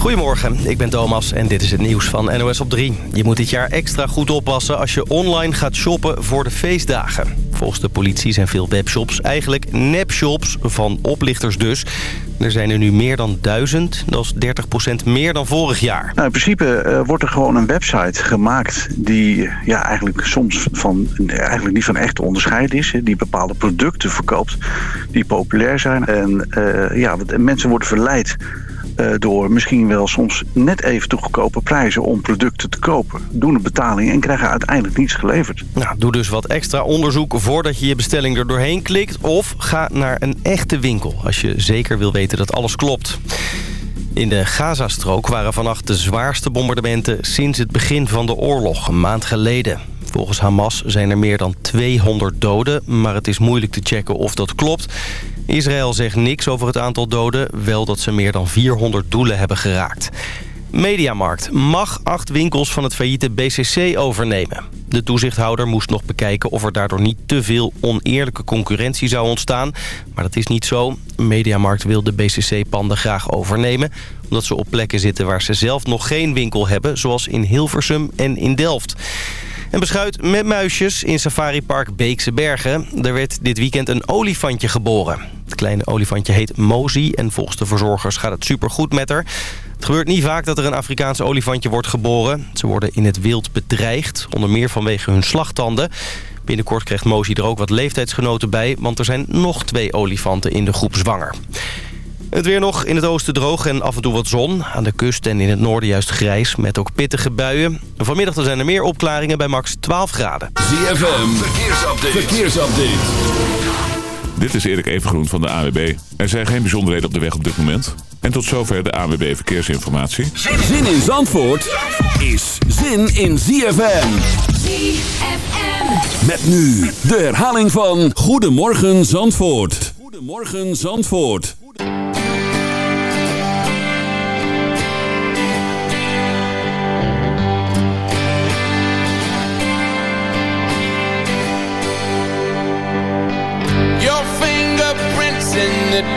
Goedemorgen, ik ben Thomas en dit is het nieuws van NOS op 3. Je moet dit jaar extra goed oppassen als je online gaat shoppen voor de feestdagen. Volgens de politie zijn veel webshops eigenlijk nepshops, van oplichters dus. Er zijn er nu meer dan duizend, dat is 30% meer dan vorig jaar. Nou, in principe eh, wordt er gewoon een website gemaakt die ja, eigenlijk soms van, eigenlijk niet van echt te is. Hè, die bepaalde producten verkoopt die populair zijn. En uh, ja, mensen worden verleid uh, door misschien wel soms net even te prijzen om producten te kopen. Doen een betaling en krijgen uiteindelijk niets geleverd. Nou, doe dus wat extra onderzoek voordat je je bestelling er doorheen klikt. Of ga naar een echte winkel als je zeker wil weten dat alles klopt. In de Gazastrook waren vannacht de zwaarste bombardementen sinds het begin van de oorlog, een maand geleden. Volgens Hamas zijn er meer dan 200 doden, maar het is moeilijk te checken of dat klopt. Israël zegt niks over het aantal doden, wel dat ze meer dan 400 doelen hebben geraakt. Mediamarkt mag acht winkels van het failliete BCC overnemen. De toezichthouder moest nog bekijken of er daardoor niet te veel oneerlijke concurrentie zou ontstaan. Maar dat is niet zo. Mediamarkt wil de BCC-panden graag overnemen... omdat ze op plekken zitten waar ze zelf nog geen winkel hebben... zoals in Hilversum en in Delft. En beschuit met muisjes in safaripark Beekse Bergen. Er werd dit weekend een olifantje geboren. Het kleine olifantje heet Mozi en volgens de verzorgers gaat het supergoed met haar. Het gebeurt niet vaak dat er een Afrikaanse olifantje wordt geboren. Ze worden in het wild bedreigd, onder meer vanwege hun slagtanden. Binnenkort krijgt Mozi er ook wat leeftijdsgenoten bij... want er zijn nog twee olifanten in de groep zwanger. Het weer nog in het oosten droog en af en toe wat zon. Aan de kust en in het noorden juist grijs met ook pittige buien. Vanmiddag zijn er meer opklaringen bij max 12 graden. ZFM, verkeersupdate. verkeersupdate. Dit is Erik Evengroen van de AWB. Er zijn geen bijzonderheden op de weg op dit moment. En tot zover de AWB Verkeersinformatie. Zin in Zandvoort is zin in ZFM. ZFM. Met nu de herhaling van Goedemorgen Zandvoort. Goedemorgen Zandvoort.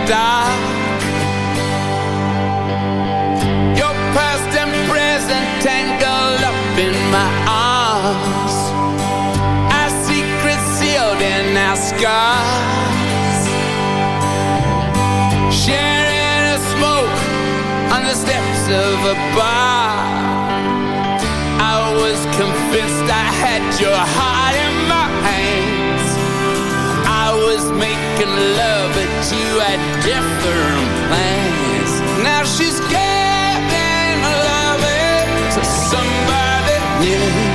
Dark Your past and present tangled up in my arms. Our secrets sealed in our scars. Sharing a smoke on the steps of a bar. I was convinced I had your heart making love, but you had different plans. Now she's giving loving to somebody new.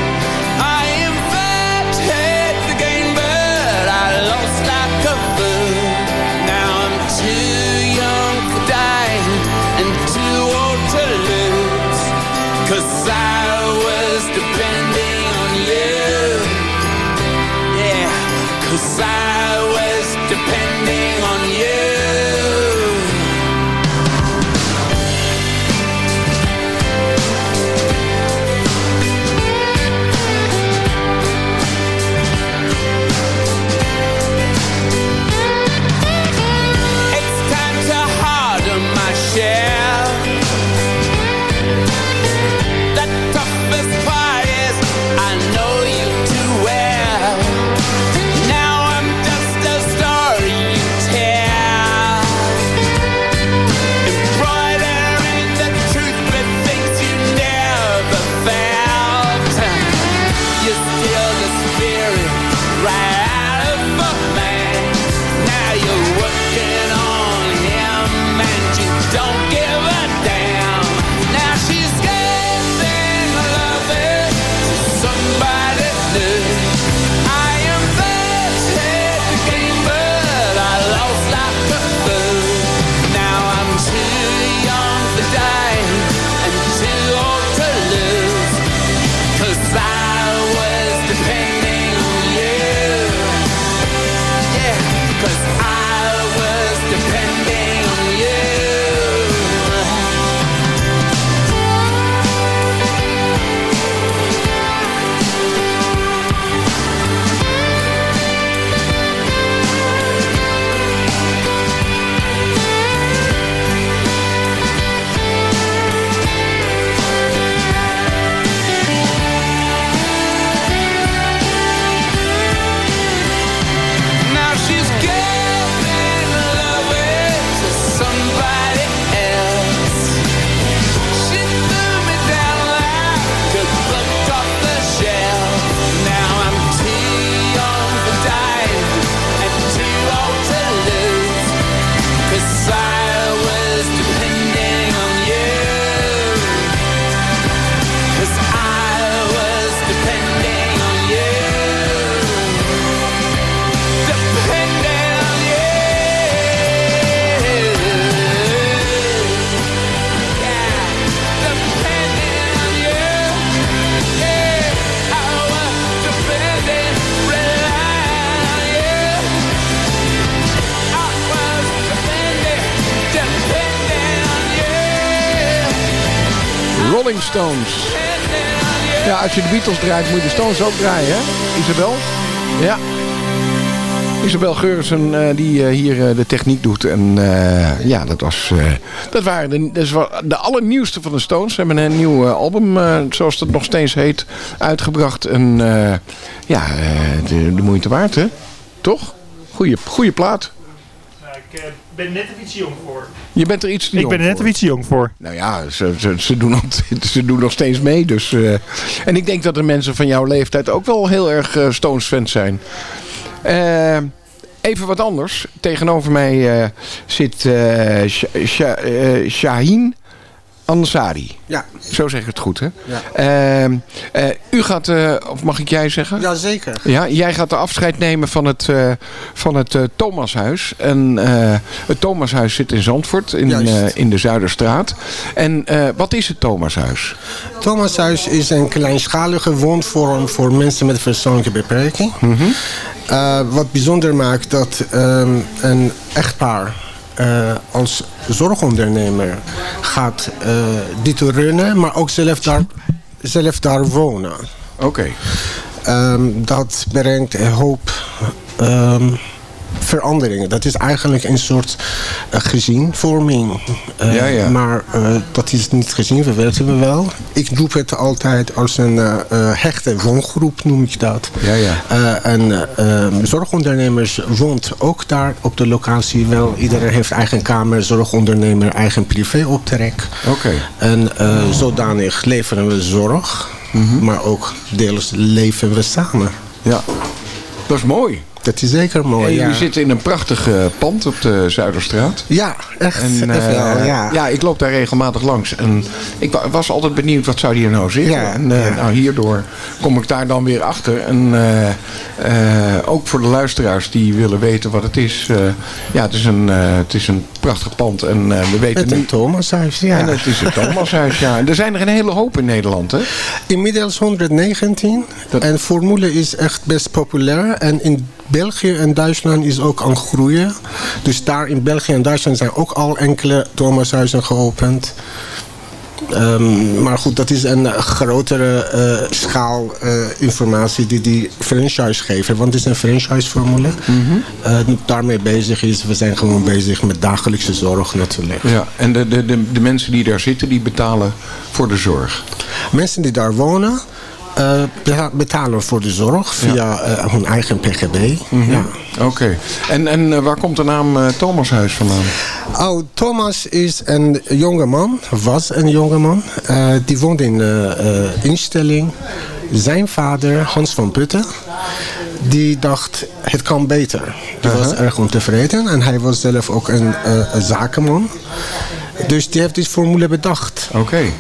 Stones. Ja, als je de Beatles draait, moet je de Stones ook draaien, hè? Isabel? Ja. Isabel Geursen, uh, die uh, hier uh, de techniek doet. En ja, dat, was, dat waren de, dat is de allernieuwste van de Stones. Ze hebben een nieuw album, zoals het nog steeds heet, uitgebracht. En ja, de, de moeite waard, hè? Toch? Goeie, goeie plaat. ik ben net een iets jong voor. Je bent er iets te ik jong ben er net een iets jong voor. Nou ja, ze, ze, ze, doen, nog, ze doen nog steeds mee. Dus, uh, en ik denk dat er mensen van jouw leeftijd ook wel heel erg uh, Stones-fans zijn. Uh, even wat anders. Tegenover mij zit Sha Shaheen Ansari. Ja. Zo zeg ik het goed, hè? Ja. Uh, uh, u gaat, uh, of mag ik jij zeggen? Jazeker. Ja, jij gaat de afscheid nemen van het, van het Thomashuis. En het Thomashuis zit in Zandvoort, in, in de Zuiderstraat. En wat is het Thomashuis? Thomashuis is een kleinschalige woonvorm voor mensen met verstandelijke beperking. Mm -hmm. wat bijzonder maakt dat um, een echtpaar uh, als zorgondernemer gaat uh, dit runnen, maar ook zelf daar, zelf daar wonen. Oké. Okay. Um, dat brengt een hoop um, veranderingen. Dat is eigenlijk een soort uh, gezienvorming. Uh, ja, ja. Maar uh, dat is niet gezien, we weten we wel. Ik doe het altijd als een hechte woongroep, noem ik dat. Ja, ja. en zorgondernemers woont ook daar op de locatie wel. Iedereen heeft eigen kamer, zorgondernemer, eigen privéoptrek. Oké. Okay. En zodanig leveren we zorg, Mhm. mm -hmm. maar ook deels leven we samen. Ja, dat is mooi. Dat is zeker mooi, en ja. jullie zitten in een prachtig uh, pand op de Zuiderstraat. Ja, echt. En, uh, wel, ja. ja, ik loop daar regelmatig langs. En ik was altijd benieuwd, wat zou hier nou zitten? Ja, en ja. nou, hierdoor kom ik daar dan weer achter. En ook voor de luisteraars die willen weten wat het is. ja, het is, een, het is een prachtig pand. En we weten Met nu... een Thomashuis, ja. En het is een Thomashuis, ja. En er zijn er een hele hoop in Nederland, hè? Inmiddels 119. Dat... En formule is echt best populair. En in België en Duitsland is ook aan het groeien. Dus daar in België en Duitsland zijn ook al enkele Thomashuizen geopend. Um, maar goed, dat is een grotere uh, schaal uh, informatie die die franchise geven. Want het is een franchise-formule. Mm -hmm. uh, daarmee bezig is, we zijn gewoon bezig met dagelijkse zorg natuurlijk. Ja, en de, de, de, de mensen die daar zitten, die betalen voor de zorg? Mensen die daar wonen, uh, betalen voor de zorg via uh, hun eigen pgb. Mm -hmm. ja. Oké. Okay. En, en uh, waar komt de naam Thomashuis vandaan? Oh, Thomas is een jonge man, was een jonge man. die woont in instelling. Zijn vader, Hans van Putten, die dacht het kan beter. Die was erg ontevreden en hij was zelf ook een, een zakenman. Dus die heeft dit formule bedacht. Oké. Okay.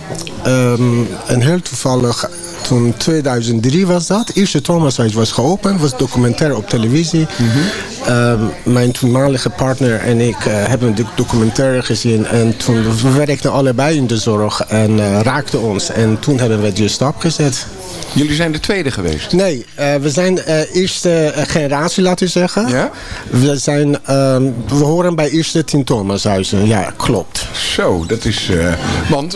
Um, en heel toevallig, toen 2003 was dat. Eerste Thomashuis was geopend, was documentaire op televisie. Mhm. Mm -hmm. um, mijn toenmalige partner en ik uh, hebben de documentaire gezien. En toen we werkten allebei in de zorg en uh, raakten ons. En toen hebben we die stap gezet. Jullie zijn de tweede geweest? Nee, uh, we zijn de eerste generatie, laten we zeggen. Ja? We, zijn, um, we horen bij eerste tien Thomashuizen. Ja, klopt. Zo, dat is... Want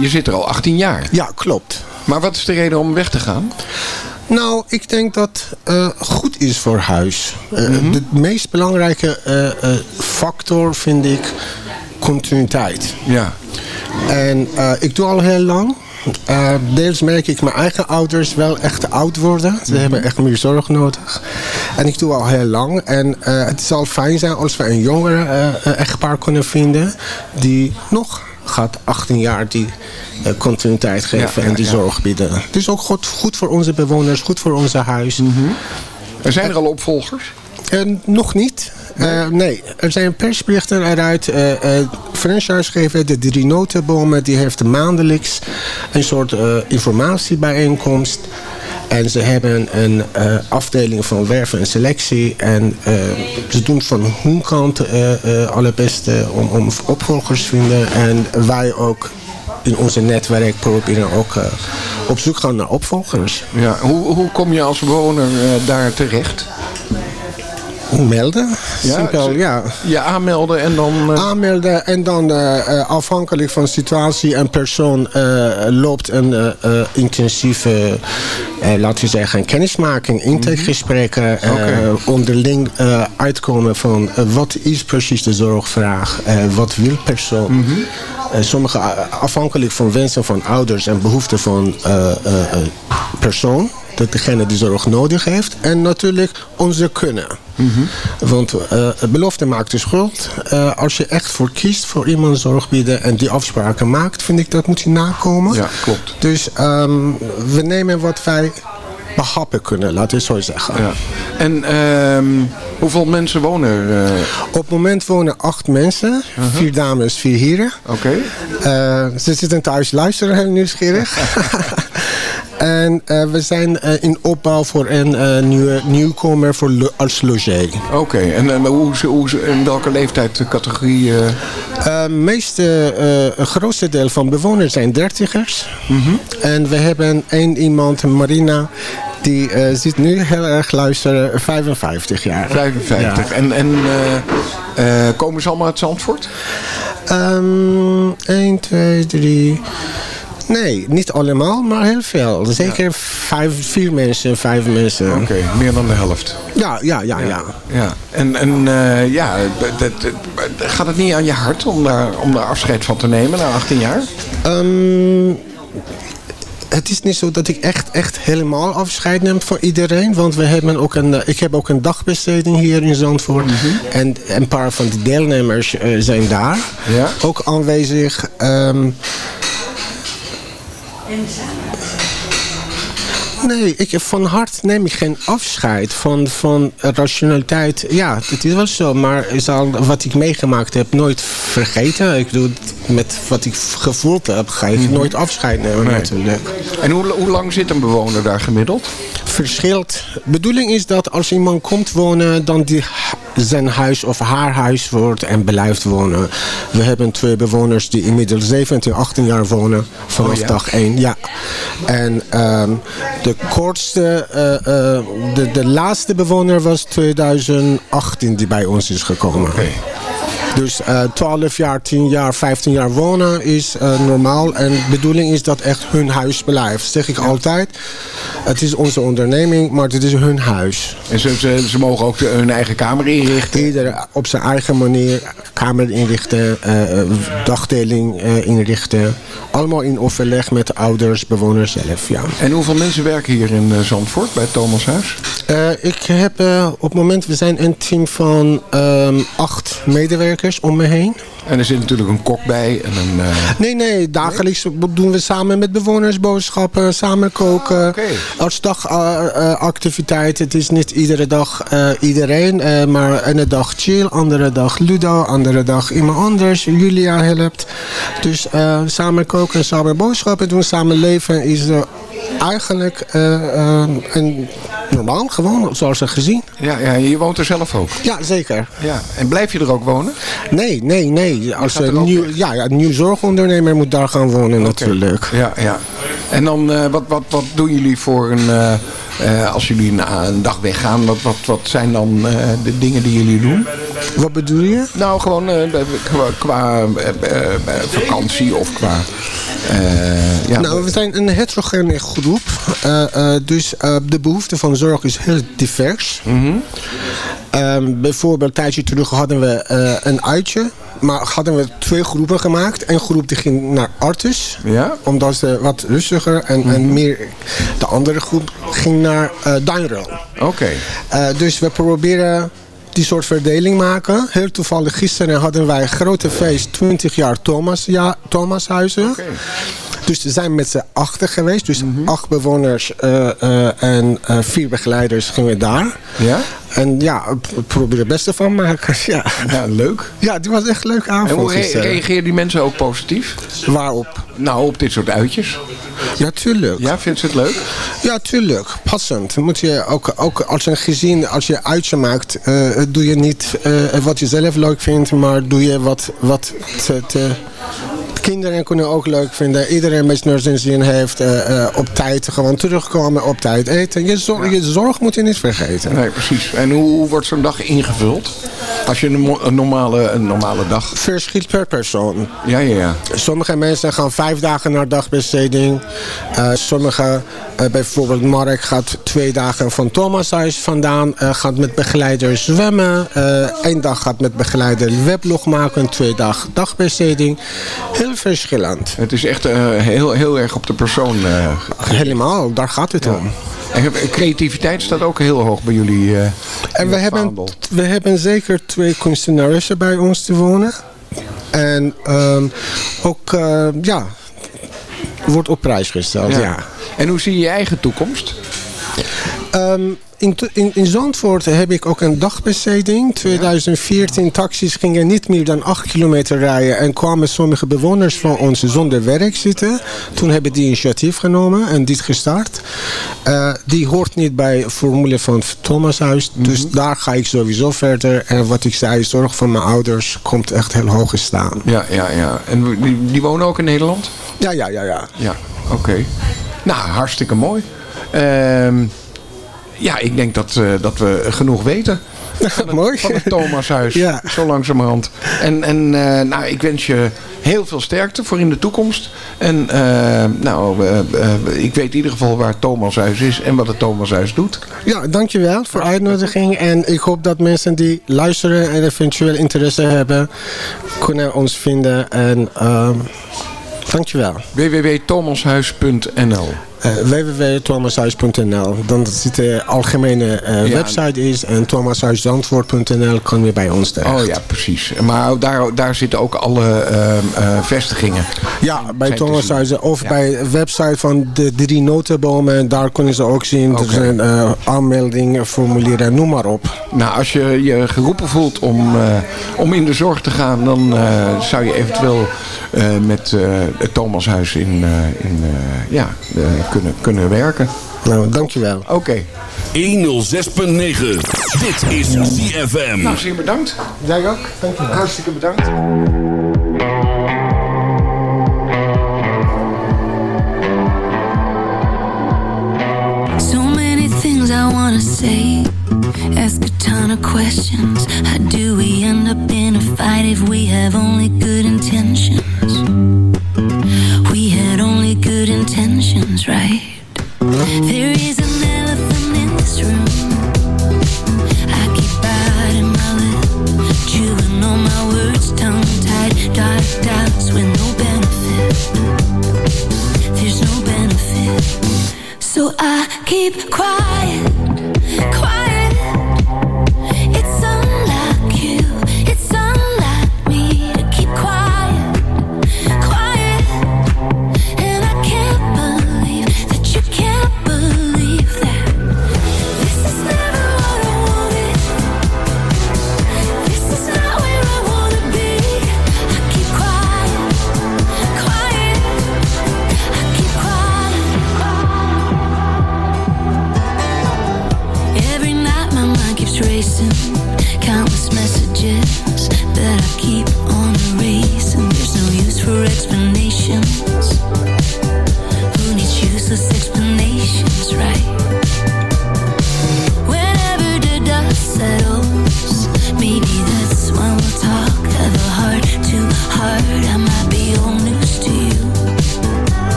je zit er al 18 jaar. Ja, klopt. Maar wat is de reden om weg te gaan? Nou, ik denk dat uh, goed is voor huis. Uh, mm -hmm. De meest belangrijke uh, factor vind ik continuïteit. Ja. En ik doe al heel lang. Deels merk ik mijn eigen ouders wel echt oud worden. Ze mm -hmm. hebben echt meer zorg nodig. En ik doe al heel lang. En het zal fijn zijn als we een jongere echtpaar kunnen vinden. Die nog gaat 18 jaar die continuïteit geven ja, en die zorg bieden. Het is ook goed, goed voor onze bewoners, goed voor onze huis. Mm -hmm. Er zijn er al opvolgers? Nog niet. Nee. Uh, nee, er zijn persberichten eruit. Uh, uh, franchisegever, de drie notenbomen, die heeft maandelijks een soort informatiebijeenkomst. En ze hebben een afdeling van werven en selectie. En ze doen van hun kant allerbeste om, om opvolgers te vinden. En wij ook in onze netwerk proberen ook uh, op zoek gaan naar opvolgers. Ja, hoe, hoe kom je als bewoner uh, daar terecht? Melden. Ja, Simpel, ja. Je aanmelden en dan... eh, Aanmelden en dan eh, eh, afhankelijk van situatie en persoon loopt een intensieve, laten we zeggen, kennismaking, intakegesprekken, eh, Oké. onderling uitkomen van wat is precies de zorgvraag, wat wil persoon. Eh, sommige afhankelijk van wensen van ouders en behoeften van persoon. Dat degene die zorg nodig heeft. En natuurlijk onze kunnen. Want eh, belofte maakt de schuld. Eh, als je echt voor kiest voor iemand zorg bieden en die afspraken maakt, vind ik dat moet je nakomen. Ja, klopt. Dus ehm, we nemen wat wij behappen kunnen, laten we zo zeggen. ja. En ehm, hoeveel mensen wonen er? eh, Op het moment wonen acht mensen, vier dames, vier heren. Oké. Ze zitten thuis luisteren, heel nieuwsgierig. en eh, we zijn eh, in opbouw voor een eh, nieuwe nieuwkomer voor lo- als logé. Oké, en, en hoe, hoe, in welke leeftijdscategorie? Het meeste, grootste deel van bewoners zijn dertigers. En we hebben één iemand, Marina, die eh, zit nu heel erg luisteren, 55 jaar. 55. En, en eh, eh, komen ze allemaal uit Zandvoort? Ehm 1, 2, 3. Nee, niet allemaal, maar heel veel. Zeker vijf, vier mensen, vijf mensen. Oké, meer dan de helft. Ja, ja, ja, ja. Ja, en, en eh, ja, gaat het niet aan je hart om daar, om daar afscheid van te nemen na 18 jaar? Ehm, het is niet zo dat ik echt, echt helemaal afscheid neem van iedereen. Want we hebben ook een, eh, ik heb ook een dagbesteding hier in Zandvoort. En een paar van de deelnemers eh, zijn daar. Ja. Ook aanwezig. Nee, ik, van hart neem ik geen afscheid van, van rationaliteit. Ja, het is wel zo, maar ik zal wat ik meegemaakt heb nooit vergeten. Ik doe het met wat ik gevoeld heb, ga ik nooit afscheid nemen Nee. natuurlijk. En hoe, hoe lang zit een bewoner daar gemiddeld? Verschilt. bedoeling is dat als iemand komt wonen, dan die zijn huis of haar huis wordt en blijft wonen. We hebben twee bewoners die inmiddels 17, 18 jaar wonen vanaf Oh, ja. dag 1. Ja. En ehm, de kortste, eh, eh, de, de laatste bewoner was 2018 die bij ons is gekomen. Dus eh 12 jaar, 10 jaar, 15 jaar wonen is eh, normaal. En de bedoeling is dat echt hun huis blijft. Zeg ik altijd. Het is onze onderneming, maar het is hun huis. En ze, ze, ze mogen ook de- hun eigen kamer inrichten. Ieder op zijn eigen manier kamer inrichten, eh, dagdeling inrichten. Allemaal in overleg met de ouders, bewoners zelf. Ja. En hoeveel mensen werken hier in Zandvoort bij het Thomashuis? Eh, ik heb op het moment, we zijn een team van ehm, acht medewerkers om me heen. En er zit natuurlijk een kok bij en een... eh, Nee, nee, dagelijks doen we samen met bewoners boodschappen, samen koken. oké. Als dagactiviteit, het is niet iedere dag eh, iedereen, eh, maar ene dag chill, andere dag Ludo, andere dag iemand anders. Julia helpt. Dus samen koken, samen boodschappen doen, samen leven is eigenlijk een, normaal, gewoon zoals ze gezien. ja, ja, je woont er zelf ook. Ja, zeker. Ja. En blijf je er ook wonen? Nee, nee, nee. Als gaat er een nieuw, ja, ja, een nieuw zorgondernemer moet daar gaan wonen natuurlijk. Ja, ja. En dan, eh, wat, wat, wat doen jullie voor een... eh, eh, als jullie na een dag weggaan, wat, wat, wat zijn dan de dingen die jullie doen? Wat bedoel je? Nou, gewoon qua, qua vakantie of qua... ja, Nou, we zijn een heterogene groep. Dus de behoefte van zorg is heel divers. Ehm, bijvoorbeeld een tijdje terug hadden we een uitje. Maar hadden we twee groepen gemaakt. Een groep die ging naar Artus. Ja? Omdat ze wat rustiger en, en meer... De andere groep ging naar eh Duinrel. Oké. Eh, dus we proberen die soort verdeling maken. Heel toevallig gisteren hadden wij een grote feest, 20 jaar Thomas, ja, Thomashuizen. Dus we zijn met z'n achter geweest. Dus acht bewoners eh, en vier begeleiders gingen daar. Ja? En ja, we proberen het beste van maken. Ja, Ja, leuk. ja het was echt een leuke En avond hoe re- die mensen ook positief? Waarop? Nou, op dit soort uitjes. Ja, tuurlijk. Ja, vindt ze het leuk? Ja, tuurlijk. Passend. Moet je ook, ook als een gezin, als je uitje maakt, eh, doe je niet eh, wat je zelf leuk vindt, maar doe je wat, wat te, te kinderen kunnen ook leuk vinden. Iedereen met zijn zin heeft eh, eh, op tijd gewoon terugkomen, op tijd eten. Je, zorg, je zorg moet je niet vergeten. Nee, precies. En hoe, hoe wordt zo'n dag ingevuld? Als je een, normale, een normale dag... Verschilt per persoon. Ja, ja, ja. Sommige mensen gaan vijf dagen naar dagbesteding. Eh sommige, bijvoorbeeld Mark gaat twee dagen van Thomashuis vandaan. eh, gaat met begeleider zwemmen. Eén dag gaat met begeleider weblog maken. Twee dagen dagbesteding. Heel verschillend. Het is echt eh, heel, heel erg op de persoon. eh, Helemaal, daar gaat het om. en creativiteit staat ook heel hoog bij jullie. eh, En we hebben, we hebben zeker twee kunstenaressen bij ons te wonen. En ehm, ook, ja, wordt op prijs gesteld, ja. En hoe zie je je eigen toekomst? Ehm, in, in, in Zandvoort heb ik ook een dagbesteding. 2014 taxis gingen niet meer dan 8 kilometer rijden... en kwamen sommige bewoners van ons zonder werk zitten. Toen hebben die initiatief genomen en dit gestart. Eh, die hoort niet bij formule van Thomashuis. Dus daar ga ik sowieso verder. En wat ik zei, zorg van mijn ouders komt echt heel hoog staan. Ja, ja, ja. En die, die wonen ook in Nederland? Ja, ja, ja, ja. Ja, oké. Nou, hartstikke mooi. Ehm, ja, ik denk dat, eh, dat we genoeg weten. Van het, Mooi. Van het Thomashuis, Ja. zo langzamerhand. En, en eh, nou, ik wens je heel veel sterkte voor in de toekomst. En eh, nou, ik weet in ieder geval waar het Thomashuis is en wat het Thomashuis doet. Ja, dankjewel voor de uitnodiging. En ik hoop dat mensen die luisteren en eventueel interesse hebben, kunnen ons vinden. En ehm dankjewel. www.thomashuis.nl www.thomashuis.nl Dan zit de algemene eh, Ja. website is. En thomashuisdantwoord.nl kan je bij ons terecht. Oh ja, precies. Maar daar, daar zitten ook alle ehm, eh, vestigingen. Ja, bij Zijn te Thomas zien. Huizen of Ja. bij de website van de drie notenbomen. Daar kunnen ze ook zien. Er zijn eh, aanmeldingen, formulieren, noem maar op. Nou, als je je geroepen voelt om, eh, om in de zorg te gaan, dan eh, zou je eventueel eh, met eh, het Thomashuis in, eh, in, eh, ja, eh, kunnen, kunnen werken. Nou, dankjewel. Oké. 106.9. Dit is ZFM. Nou, zeer bedankt. Jij ook? Dankjewel. Hartstikke bedankt. So many things I wanna say. Ask a ton of questions. How do we end up in a fight if we have only good intentions? Intentions, right? There is an elephant in this room. I keep biting my lip, chewing on my words, tongue tied, dark doubts with no benefit. There's no benefit. So I keep quiet.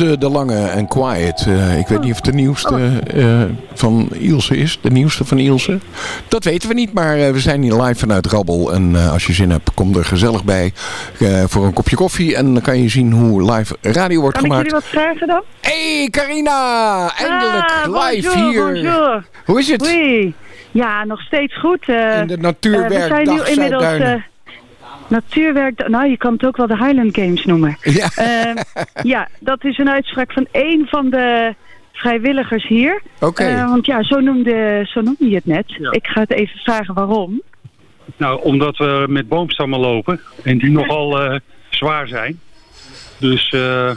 Ilse de Lange en Quiet. Eh, ik weet niet of het de nieuwste eh, van Ilse is. De nieuwste van Ilse. Dat weten we niet, maar eh, we zijn hier live vanuit Rabbel. En als je zin hebt, kom er gezellig bij voor een kopje koffie. En dan kan je zien hoe live radio wordt Kan ik gemaakt. jullie wat vragen dan? Hey Carina, eindelijk Ah, live bonjour, hier. Bonjour. Hoe is het? Oei. Ja, nog steeds goed. In de Natuurwerkdag we zijn nu inmiddels... Natuurwerk, nou je kan het ook wel de Highland Games noemen. Ja. Eh, ja, dat is een uitspraak van één van de vrijwilligers hier. Oké. Eh, want ja, zo noemde, zo noemde je het net. Ik ga het even vragen waarom. Nou, omdat we met boomstammen lopen en die nogal eh, zwaar zijn. Dus eh,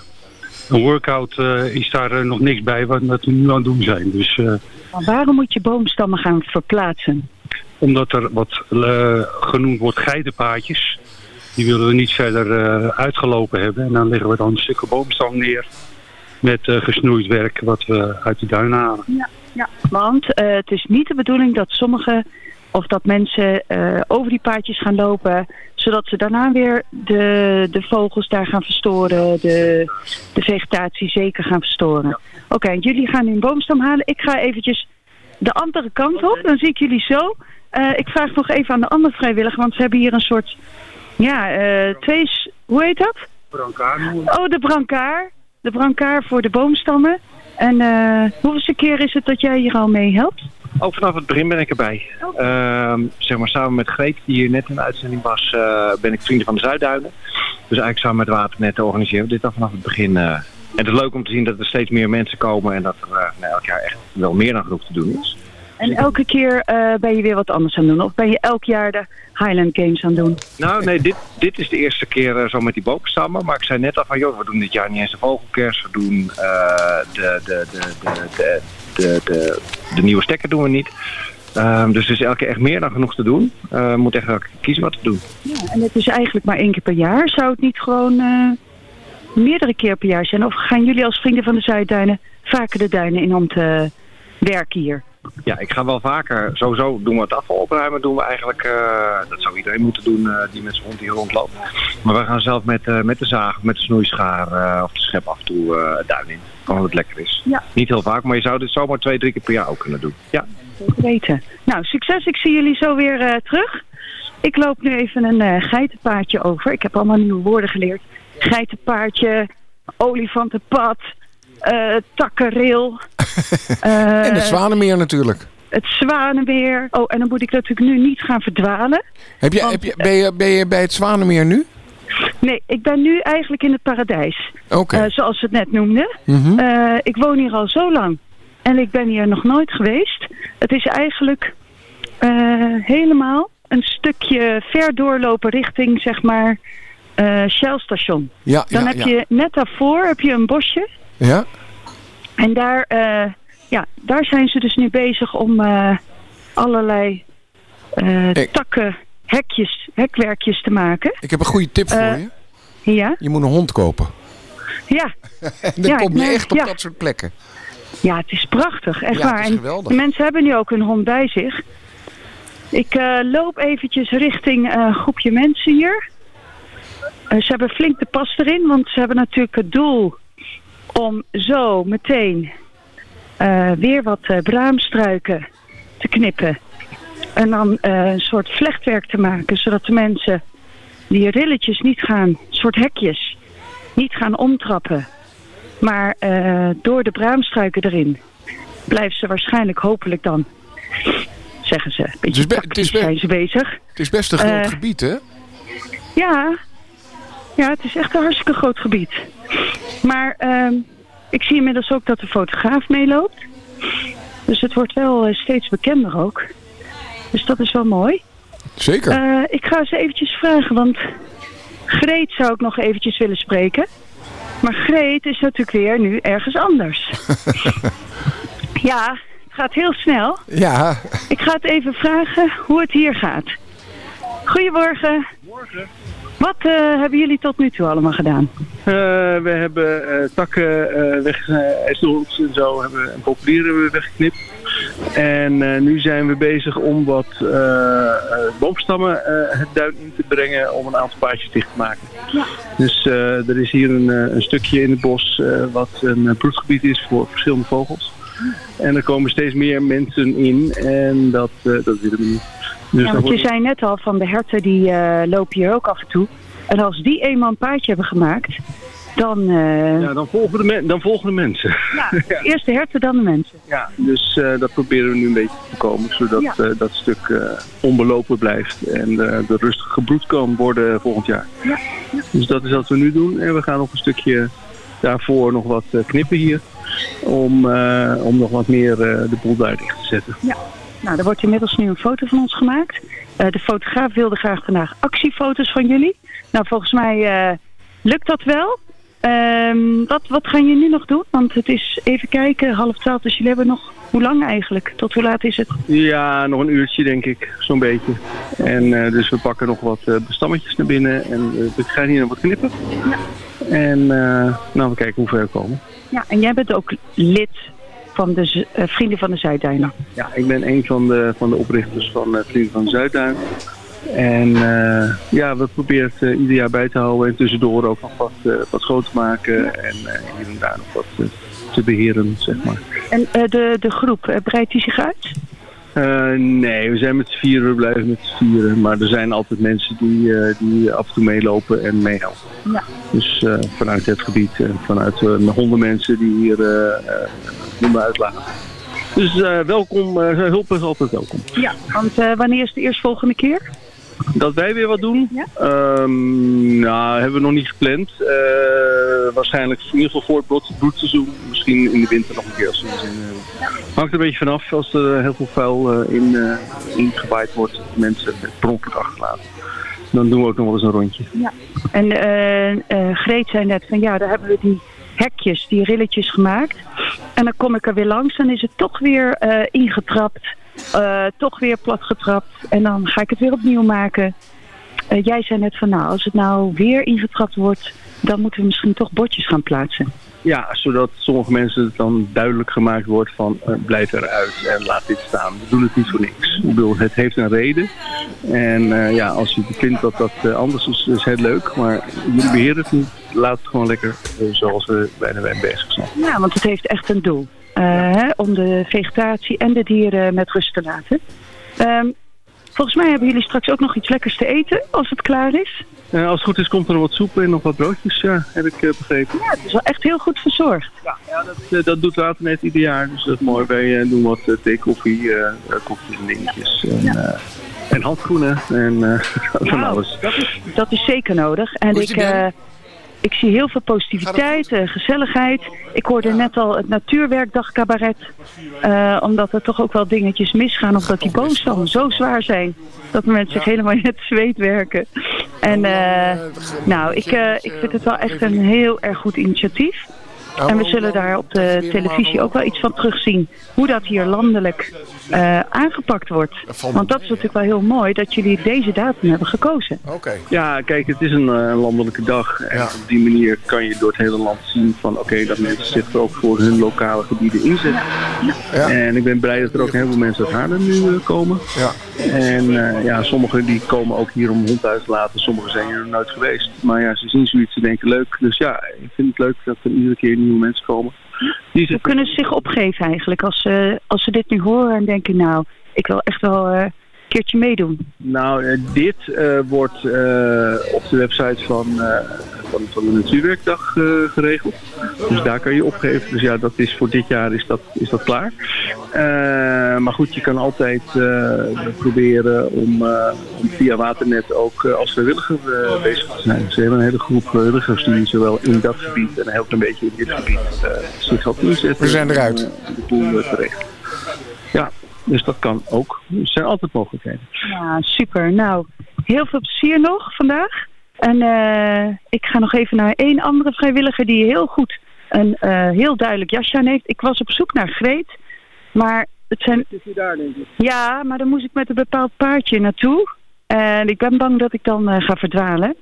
een workout eh, is daar nog niks bij wat, we nu aan het doen zijn. Dus eh, Maar waarom moet je boomstammen gaan verplaatsen? omdat er wat eh, genoemd wordt geitenpaadjes. Die willen we niet verder eh, uitgelopen hebben. En dan leggen we dan stukken boomstam neer met eh, gesnoeid werk wat we uit de duinen halen. Ja, ja. Want eh, het is niet de bedoeling dat sommigen of dat mensen over die paadjes gaan lopen, zodat ze daarna weer de, de vogels daar gaan verstoren, de, de vegetatie zeker gaan verstoren. Oké, jullie gaan nu een boomstam halen. Ik ga eventjes de andere kant op, dan zie ik jullie zo. Ik vraag nog even aan de andere vrijwilliger, want ze hebben hier een soort, ja, eh, twee, hoe heet dat? Oh, de brancard. De brancard voor de boomstammen. En eh hoeveelste keer is het dat jij hier al mee helpt? Ook vanaf het begin ben ik erbij. Ehm, zeg maar samen met Greet, die hier net in de uitzending was, eh, ben ik Vrienden van de Zuidduinen. Dus eigenlijk samen met Waternet organiseren we dit al vanaf het begin. en het is leuk om te zien dat er steeds meer mensen komen en dat er nou, elk jaar echt wel meer dan genoeg te doen is. En elke keer ben je weer wat anders aan doen? Of ben je elk jaar de Highland Games aan doen? Nou, nee, dit, dit is de eerste keer zo met die boomstammen. Maar ik zei net al van, joh, we doen dit jaar niet eens de vogelkers. We doen de, de, de, de, de nieuwe stekker doen we niet. Um, dus er is elke keer echt meer dan genoeg te doen. Uh, moet echt elke keer kiezen wat te doen. Ja, en het is eigenlijk maar één keer per jaar. Zou het niet gewoon meerdere keer per jaar zijn? Of gaan jullie als Vrienden van de Zuidduinen vaker de duinen in om te werken hier? Ja, ik ga wel vaker, sowieso doen we het afval opruimen, doen we eigenlijk, eh, dat zou iedereen moeten doen eh, die met zijn hond hier rondloopt. Maar we gaan zelf met, eh, met de zaag, met de snoeischaar of de schep af en toe het duin in. Gewoon het lekker is. Ja. Niet heel vaak, maar je zou dit zomaar twee, drie keer per jaar ook kunnen doen. Ja. Weten. Nou, succes. Ik zie jullie zo weer terug. Ik loop nu even een geitenpaadje over. Ik heb allemaal nieuwe woorden geleerd. Geitenpaadje, olifantenpad, eh takkenrail. eh, en het Zwanemeer natuurlijk. Het Zwanenmeer. Oh, en dan moet ik natuurlijk nu niet gaan verdwalen. Heb je, Want, heb je, ben, je, ben je bij het Zwanemeer nu? Nee, ik ben nu eigenlijk in het paradijs. Oké. Eh, zoals we het net noemden. Eh, ik woon hier al zo lang. En ik ben hier nog nooit geweest. Het is eigenlijk eh, helemaal een stukje ver doorlopen richting, zeg maar, eh Shell-station. Ja, Dan ja, heb ja. je net daarvoor heb je een bosje. Ja? En daar, eh, ja, daar zijn ze dus nu bezig om eh, allerlei eh, takken, hekjes, hekwerkjes te maken. Ik heb een goede tip voor je. Ja, Je moet een hond kopen. ja. Dan Ja, kom je echt op ja. dat soort plekken. Ja, het is prachtig, echt Ja, waar. En de mensen hebben nu ook hun hond bij zich. Ik loop eventjes richting een groepje mensen hier. Ze hebben flink de pas erin, want ze hebben natuurlijk het doel om zo meteen eh, weer wat eh, braamstruiken te knippen. En dan eh, een soort vlechtwerk te maken, zodat de mensen die rilletjes niet gaan, een soort hekjes, niet gaan omtrappen. Maar door de braamstruiken erin blijven ze waarschijnlijk hopelijk dan, zeggen ze. Een beetje tactisch zijn ze bezig. Het is best een groot gebied, hè? Ja, ja, het is echt een hartstikke groot gebied. Maar ehm, ik zie inmiddels ook dat de fotograaf meeloopt. Dus het wordt wel eh, steeds bekender ook. Dus dat is wel mooi. Zeker. Eh, ik ga ze eventjes vragen, want Greet zou ik nog eventjes willen spreken. Maar Greet is natuurlijk weer nu ergens anders. ja, het gaat heel snel. Ja. Ik ga het even vragen hoe het hier gaat. Goedemorgen. Morgen. Wat eh, hebben jullie tot nu toe allemaal gedaan? Eh, we hebben eh, takken weg, en zo, hebben, en populieren weggeknipt. En nu zijn we bezig om wat boomstammen het duin in te brengen om een aantal paadjes dicht te maken. Dus eh, er is hier een, een stukje in het bos wat een broedgebied is voor verschillende vogels. En er komen steeds meer mensen in en dat, dat willen we niet. Dus ja, want je zei net al van de herten die eh, lopen hier ook af en toe. En als die eenmaal een paadje hebben gemaakt, dan... eh, ja, dan, volgen de men- dan volgen de mensen. ja, eerst de herten, dan de mensen. Ja, dus eh, dat proberen we nu een beetje te voorkomen, zodat Ja. dat stuk onbelopen blijft en de rustig gebroed kan worden volgend jaar. Ja. Dus dat is wat we nu doen en we gaan nog een stukje daarvoor nog wat knippen hier, om, om nog wat meer de boel daar dicht te zetten. Ja. Nou, er wordt inmiddels nu een foto van ons gemaakt. Eh, de fotograaf wilde graag vandaag actiefoto's van jullie. Nou, volgens mij eh, lukt dat wel. Ehm, wat, wat gaan jullie nu nog doen? Want het is even kijken, half twaalf, dus jullie hebben nog... Hoe lang eigenlijk? Tot hoe laat is het? Ja, nog een uurtje denk ik, zo'n beetje. En eh, dus we pakken nog wat eh, bestammetjes naar binnen en we gaan hier nog wat knippen. En eh, nou, we kijken hoe ver we komen. Ja, en jij bent ook lid van de eh, Vrienden van de Zuidduinen. Ja, ik ben een van de, van de oprichters van uh, Vrienden van Zuidduin. En uh, ja, we proberen het uh, ieder jaar bij te houden en tussendoor ook nog wat, uh, wat schoon te maken en uh, hier en daar nog wat te beheren, zeg maar. En uh, de, de groep, uh, breidt die zich uit? Uh, nee, we zijn met z'n vieren, we blijven met z'n vieren. Maar er zijn altijd mensen die, uh, die af en toe meelopen en meehelpen. Ja. Dus uh, vanuit het gebied en vanuit uh, hondenmensen die hier honden uitlaten. Dus welkom, hulp is altijd welkom. Ja, want wanneer is de eerstvolgende keer? Dat wij weer wat doen? Ja? Um, nou, hebben we nog niet gepland. Uh, waarschijnlijk in ieder geval voor het broed, broedseizoen. Misschien in de winter nog een keer als we zin uh, Hangt er een beetje vanaf als er heel veel vuil uh, in, uh, ingewaaid wordt. Mensen het per ongeluk achterlaten. Dan doen we ook nog wel eens een rondje. Ja. En Greet zei net van ja, daar hebben we die hekjes, die rilletjes gemaakt. En dan kom ik er weer langs, dan is het toch weer ingetrapt. Uh, toch weer platgetrapt. En dan ga ik het weer opnieuw maken. Uh, jij zei net van nou, als het nou weer ingetrapt wordt, dan moeten we misschien toch bordjes gaan plaatsen. Ja, zodat sommige mensen het dan duidelijk gemaakt wordt van uh, blijf eruit en laat dit staan. We doen het niet voor niks. Ik bedoel, het heeft een reden. En ja, als je vindt dat dat anders is, is het leuk. Maar jullie beheren het niet. Laat het gewoon lekker zoals we bij de wijn bezig zijn. Ja, want het heeft echt een doel. Uh, hè, om de vegetatie en de dieren met rust te laten. Um, volgens mij hebben jullie straks ook nog iets lekkers te eten als het klaar is. Uh, als het goed is komt er nog wat soep en nog wat broodjes, ja, heb ik uh, begrepen. Ja, het is wel echt heel goed verzorgd. Ja, ja dat, dat doet Waternet ieder jaar, dus dat is mooi. Wij doen wat thee, koffie, koffie en dingetjes. En, ja. en handschoenen en van wow, alles. Dat is, dat is zeker nodig. En ik... Ik zie heel veel positiviteit, uh, gezelligheid. Ik hoorde net al het Natuurwerkdag cabaret. Uh, omdat er toch ook wel dingetjes misgaan. Of dat die boomstammen zo zwaar zijn. Dat mensen zich helemaal in het zweet werken. En uh, nou, ik, ik vind het wel echt een heel erg goed initiatief. En we zullen daar op de televisie ook wel iets van terugzien. Hoe dat hier landelijk uh, aangepakt wordt. Want dat is natuurlijk wel heel mooi dat jullie deze datum hebben gekozen. Oké. Okay. Ja, kijk, het is een uh, landelijke dag. En ja. op die manier kan je door het hele land zien van oké, okay, dat mensen zich ook voor hun lokale gebieden inzetten. Ja. En ik ben blij dat er ook heel veel mensen uit Haarlem nu uh, komen. Ja. En ja, sommigen die komen ook hier om hond uit te laten. Sommigen zijn hier nog nooit geweest. Maar ja, ze zien zoiets, ze denken leuk. Dus ja, ik vind het leuk dat er iedere keer nieuwe mensen komen. Die Hoe kunnen ze zich opgeven eigenlijk als ze, als ze dit nu horen en denken, nou, ik wil echt wel een keertje meedoen? Nou, uh, dit uh, wordt op de website van, van, van de Natuurwerkdag geregeld. Dus daar kan je opgeven. Dus ja, dat is voor dit jaar is dat, is dat klaar. maar goed, je kan altijd proberen om, om, via Waternet ook als vrijwilliger bezig te zijn. Ze hebben een hele groep vrijwilligers die zowel in dat gebied en heel een beetje in dit gebied zich op inzetten. We zijn eruit. De boel te regelen. Ja, dus dat kan ook. Er zijn altijd mogelijkheden. Ja, super. Nou, heel veel plezier nog vandaag. En eh, ik ga nog even naar één andere vrijwilliger die heel goed een eh, heel duidelijk jasje aan heeft. Ik was op zoek naar Greet, maar het zijn... Is hij daar, denk ik? Ja, maar dan moest ik met een bepaald paardje naartoe. En ik ben bang dat ik dan eh, ga verdwalen.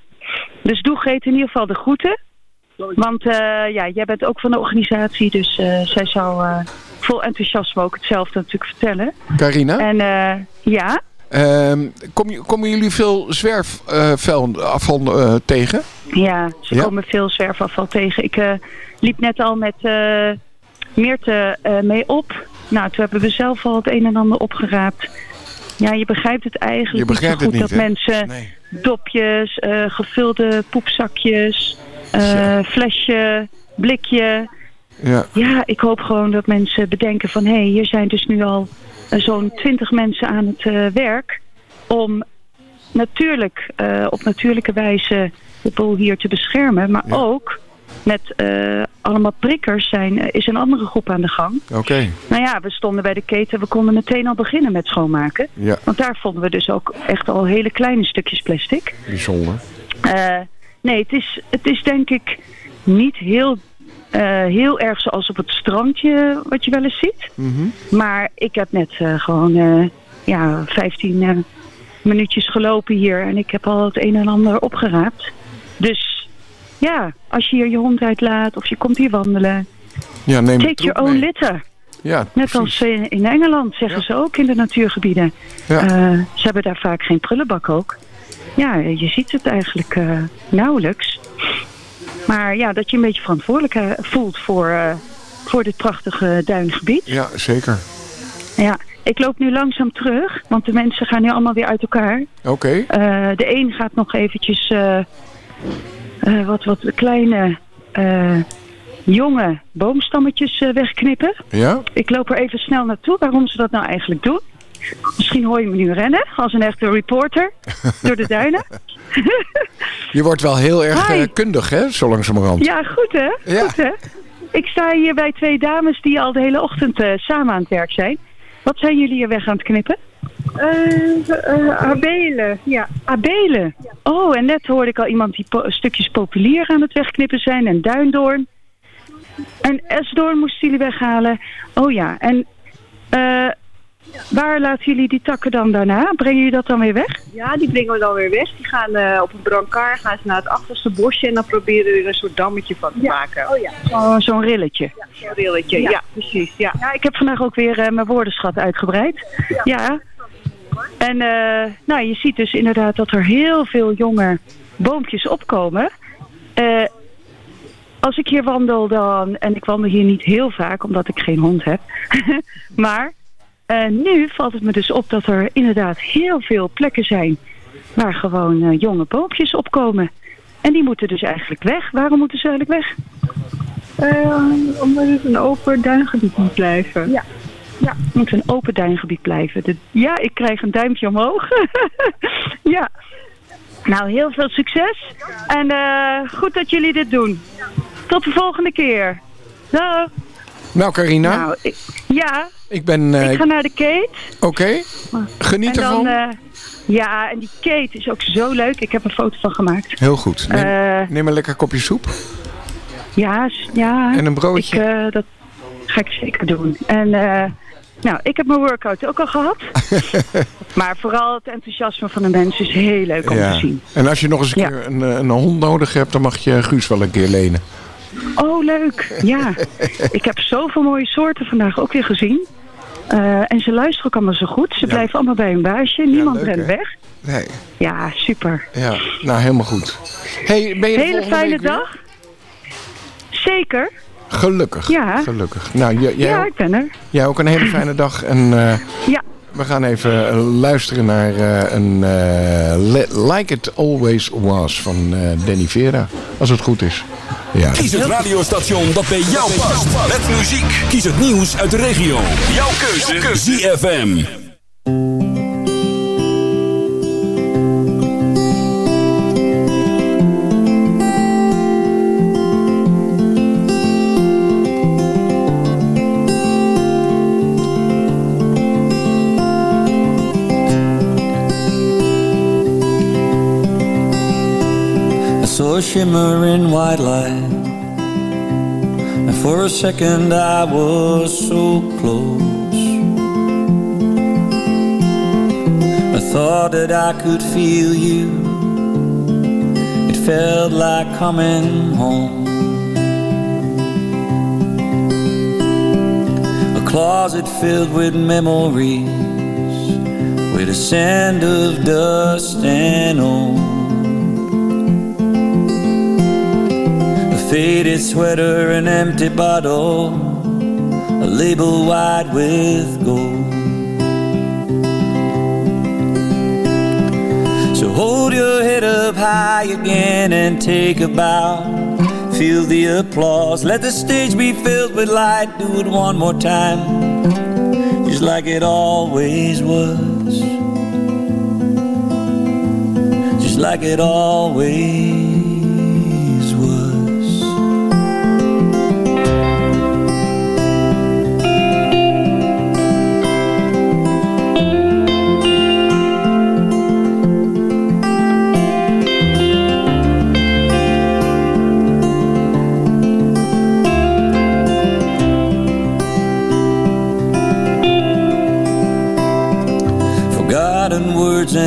Dus doe Greet in ieder geval de groeten. Want eh, ja, jij bent ook van de organisatie, dus eh, zij zou eh, vol enthousiasme ook hetzelfde natuurlijk vertellen. Carina? En eh, ja, Ehm, kom je, komen jullie veel zwerfafval eh, tegen? ja, ze Ja? komen veel zwerfafval tegen. Ik eh, liep net al met eh Meerte eh, mee op. Nou, toen hebben we zelf al het een en ander opgeraapt. Ja, je begrijpt het eigenlijk Je begrijpt niet zo goed niet, dat hè? mensen dopjes, eh, gevulde poepzakjes, eh, flesje, blikje. Ja. Ja, ik hoop gewoon dat mensen bedenken van... hé, hey, hier zijn dus nu al eh, zo'n twintig mensen aan het eh, werk... om natuurlijk, eh, op natuurlijke wijze de boel hier te beschermen. Maar ook met allemaal prikkers zijn, is een andere groep aan de gang. Oké. Nou ja, we stonden bij de keten. We konden meteen al beginnen met schoonmaken. Ja, Want daar vonden we dus ook echt al hele kleine stukjes plastic. bijzonder. Nee, het is, het is denk ik niet heel, eh, heel erg zoals op het strandje wat je wel eens ziet. Mhm. Maar ik heb net eh, gewoon eh, ja, 15 eh, minuutjes gelopen hier en ik heb al het een en ander opgeraapt. Dus ja, als je hier je hond uitlaat of je komt hier wandelen, Ja, neem take your own mee. litter. Ja, Net als eh, in Engeland zeggen ze ook in de natuurgebieden. Ja. Ze hebben daar vaak geen prullenbak ook. Ja, je ziet het eigenlijk nauwelijks. Maar ja, dat je een beetje verantwoordelijk eh, voelt voor, eh, voor dit prachtige duingebied. ja, zeker. Ja, ik loop nu langzaam terug, want de mensen gaan nu allemaal weer uit elkaar. Oké. Eh, de een gaat nog eventjes wat, wat kleine, jonge boomstammetjes wegknippen. Ja? Ik loop er even snel naartoe waarom ze dat nou eigenlijk doen. Misschien hoor je me nu rennen als een echte reporter door de duinen. Je wordt wel heel erg Hi. eh, kundig, hè, zo langzamerhand. Ja, goed hè? Ja. Goed hè? Ik sta hier bij twee dames die al de hele ochtend eh, samen aan het werk zijn. Wat zijn jullie hier weg aan het knippen? abelen, ja. Abelen? Oh, en net hoorde ik al iemand die po- stukjes populier aan het wegknippen zijn en duindoorn. En esdoorn moesten jullie weghalen. Oh ja, en waar laten jullie die takken dan daarna? Brengen jullie dat dan weer weg? Ja, die brengen we dan weer weg. Die gaan eh, op een brancard gaan ze naar het achterste bosje en dan proberen we er een soort dammetje van te maken. Oh ja, Zo- zo'n rilletje. Zo'n rilletje, ja. Ja. precies. Ja. Ja, ik heb vandaag ook weer eh, mijn woordenschat uitgebreid. Ja. En eh, nou, je ziet dus inderdaad dat er heel veel jonge boompjes opkomen. Als ik hier wandel dan, en ik wandel hier niet heel vaak omdat ik geen hond heb. maar eh, nu valt het me dus op dat er inderdaad heel veel plekken zijn waar gewoon eh, jonge boompjes opkomen. En die moeten dus eigenlijk weg. Waarom moeten ze eigenlijk weg? Eh, omdat het een open duingebied moet blijven. Ja. Ja, het moet een open duingebied blijven. De- ja, ik krijg een duimpje omhoog. ja. Nou, heel veel succes. En goed dat jullie dit doen. Tot de volgende keer. Dag. Nou, Carina, Nou, ik- ja, ik ben... eh, ik ga naar de Kate. Oké, geniet en dan, ervan. eh, ja, en die Kate is ook zo leuk. Ik heb een foto van gemaakt. Heel goed. Neem, eh, neem een lekker kopje soep. Ja, ja. En een broodje. Ik, dat ga ik zeker doen. En nou, ik heb mijn workout ook al gehad. maar vooral het enthousiasme van de mensen is heel leuk om te zien. En als je nog eens een Ja. keer een, een hond nodig hebt, dan mag je Guus wel een keer lenen. Oh, leuk. Ja. ik heb zoveel mooie soorten vandaag ook weer gezien. Eh, en ze luisteren ook allemaal zo goed. Ze blijven allemaal bij hun baasje. Niemand leuk, rent hè? weg. Nee. Ja, super. Ja, nou helemaal goed. Hey, ben je Hele fijne dag. Zeker. Gelukkig. Ja. Gelukkig. Nou, jij, ja, ook, ik ben er. jij ook een hele fijne dag. En eh, Ja. We gaan even eh, luisteren naar eh, een eh, Like It Always Was van eh, Danny Vera. Als het goed is. Ja. Kies het radiostation dat bij jou past. Met muziek. Kies het nieuws uit de regio. Jouw keuze. ZFM. A shimmering white light. And for a second I was so close. I thought that I could feel you. It felt like coming home. A closet filled with memories, with a sand of dust and old. Faded sweater, an empty bottle, a label wide with gold. So hold your head up high again and take a bow. Feel the applause, let the stage be filled with light. Do it one more time, just like it always was. Just like it always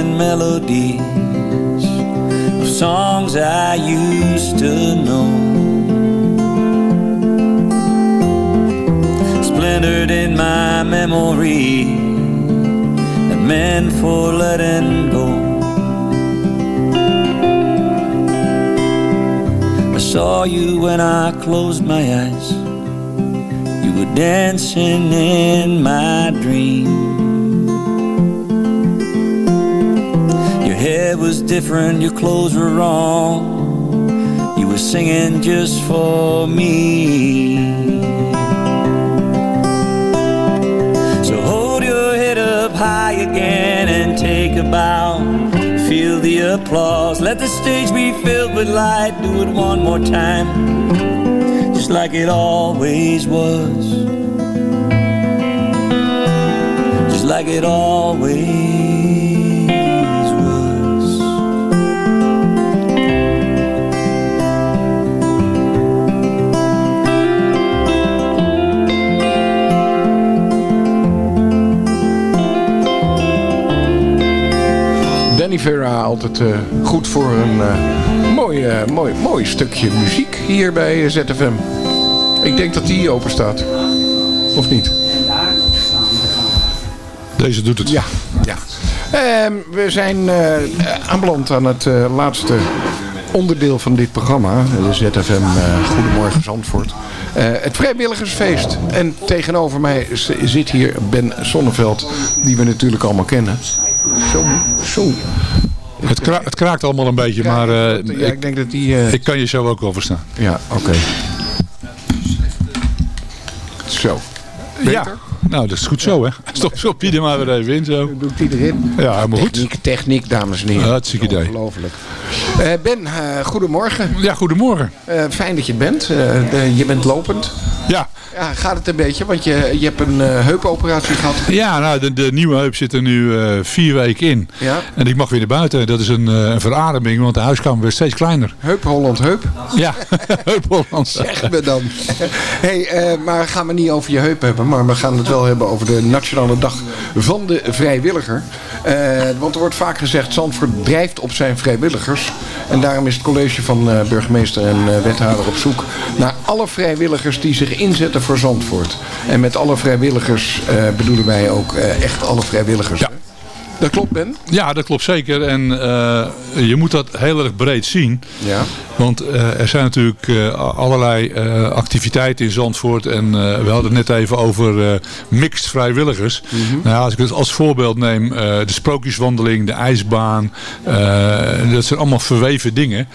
and melodies of songs I used to know. Splintered in my memory and meant for letting go. I saw you when I closed my eyes. You were dancing in my dreams. Hair was different, your clothes were wrong. You were singing just for me. So hold your head up high again and take a bow. Feel the applause, let the stage be filled with light. Do it one more time, just like it always was. Just like it always Vera altijd uh, goed voor een uh, mooi, uh, mooi, mooi stukje muziek hier bij ZFM. Ik denk dat die open staat. Of niet? Deze doet het. Ja, ja. Ehm, we zijn aanbeland aan het laatste onderdeel van dit programma. De ZFM Goedemorgen Zandvoort. het vrijwilligersfeest. En tegenover mij zit hier Ben Sonneveld. Die we natuurlijk allemaal kennen. Zo, zo. Het, het kraakt allemaal een beetje, maar uh, ja, ik, denk dat die, uh... ik kan je zo ook wel verstaan. Ja, oké. Okay. Zo. Beter? Ja. Nou, dat is goed zo, hè? Stop, stop je er maar weer even in, zo. Doet hij erin? Ja, helemaal goed. Techniek, techniek, dames en heren. Hartstikke idee. Ongelooflijk. Uh, ben, uh, goedemorgen. Ja, goedemorgen. Uh, fijn dat je bent. Je bent lopend. Ja. Ja. Gaat het een beetje? Want je, je hebt een heupoperatie gehad. Ja, nou, de, de nieuwe heup zit er nu vier weken in. Ja. En ik mag weer naar buiten. Dat is een, een verademing, want de huiskamer werd steeds kleiner. Heup Holland Heup? Ja, Heup Holland. Zeg me dan. hey, maar gaan we niet over je heup hebben, maar we gaan het wel hebben over de Nationale Dag van de Vrijwilliger. Want er wordt vaak gezegd, Zandvoort drijft op zijn vrijwilligers. En daarom is het college van burgemeester en wethouder op zoek naar alle vrijwilligers die zich inzetten voor Zandvoort. En met alle vrijwilligers bedoelen wij ook echt alle vrijwilligers. Dat klopt, Ben? Ja, dat klopt zeker. En uh, je moet dat heel erg breed zien. Ja. Want uh, er zijn natuurlijk uh, allerlei activiteiten in Zandvoort. En we hadden het net even over mixed vrijwilligers. Mm -hmm. nou, als ik het als voorbeeld neem, de sprookjeswandeling, de ijsbaan. dat zijn allemaal verweven dingen.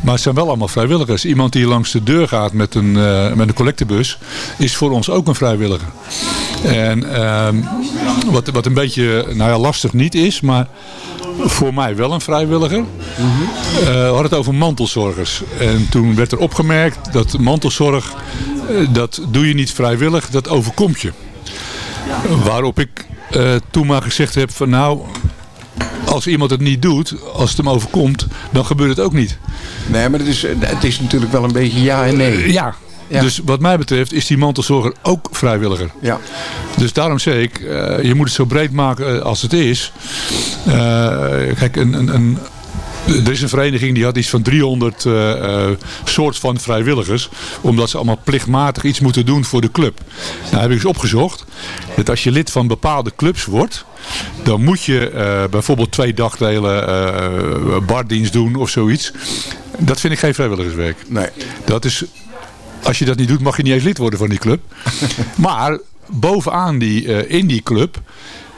Maar het zijn wel allemaal vrijwilligers. Iemand die langs de deur gaat met een, met een collectebus, is voor ons ook een vrijwilliger. En ehm, wat, wat een beetje nou ja, lastig niet is, maar voor mij wel een vrijwilliger. -hmm. uh, we hadden het over mantelzorgers. En toen werd er opgemerkt dat mantelzorg, uh, dat doe je niet vrijwillig, dat overkomt je. Waarop ik uh, toen maar gezegd heb van nou, als iemand het niet doet, als het hem overkomt, dan gebeurt het ook niet. Nee, maar het is, het is natuurlijk wel een beetje ja en nee. Ja. Ja. Dus wat mij betreft is die mantelzorger ook vrijwilliger. Ja. Dus daarom zeg ik, eh, je moet het zo breed maken eh, als het is. Eh, kijk, een, een, een, er is een vereniging die had iets van 300 eh, eh, soort van vrijwilligers. Omdat ze allemaal plichtmatig iets moeten doen voor de club. Nou heb ik eens opgezocht. Dat als je lid van bepaalde clubs wordt. Dan moet je bijvoorbeeld twee dagdelen bardienst doen of zoiets. Dat vind ik geen vrijwilligerswerk. Nee. Dat is, als je dat niet doet mag je niet eens lid worden van die club. maar bovenaan die, eh, in die club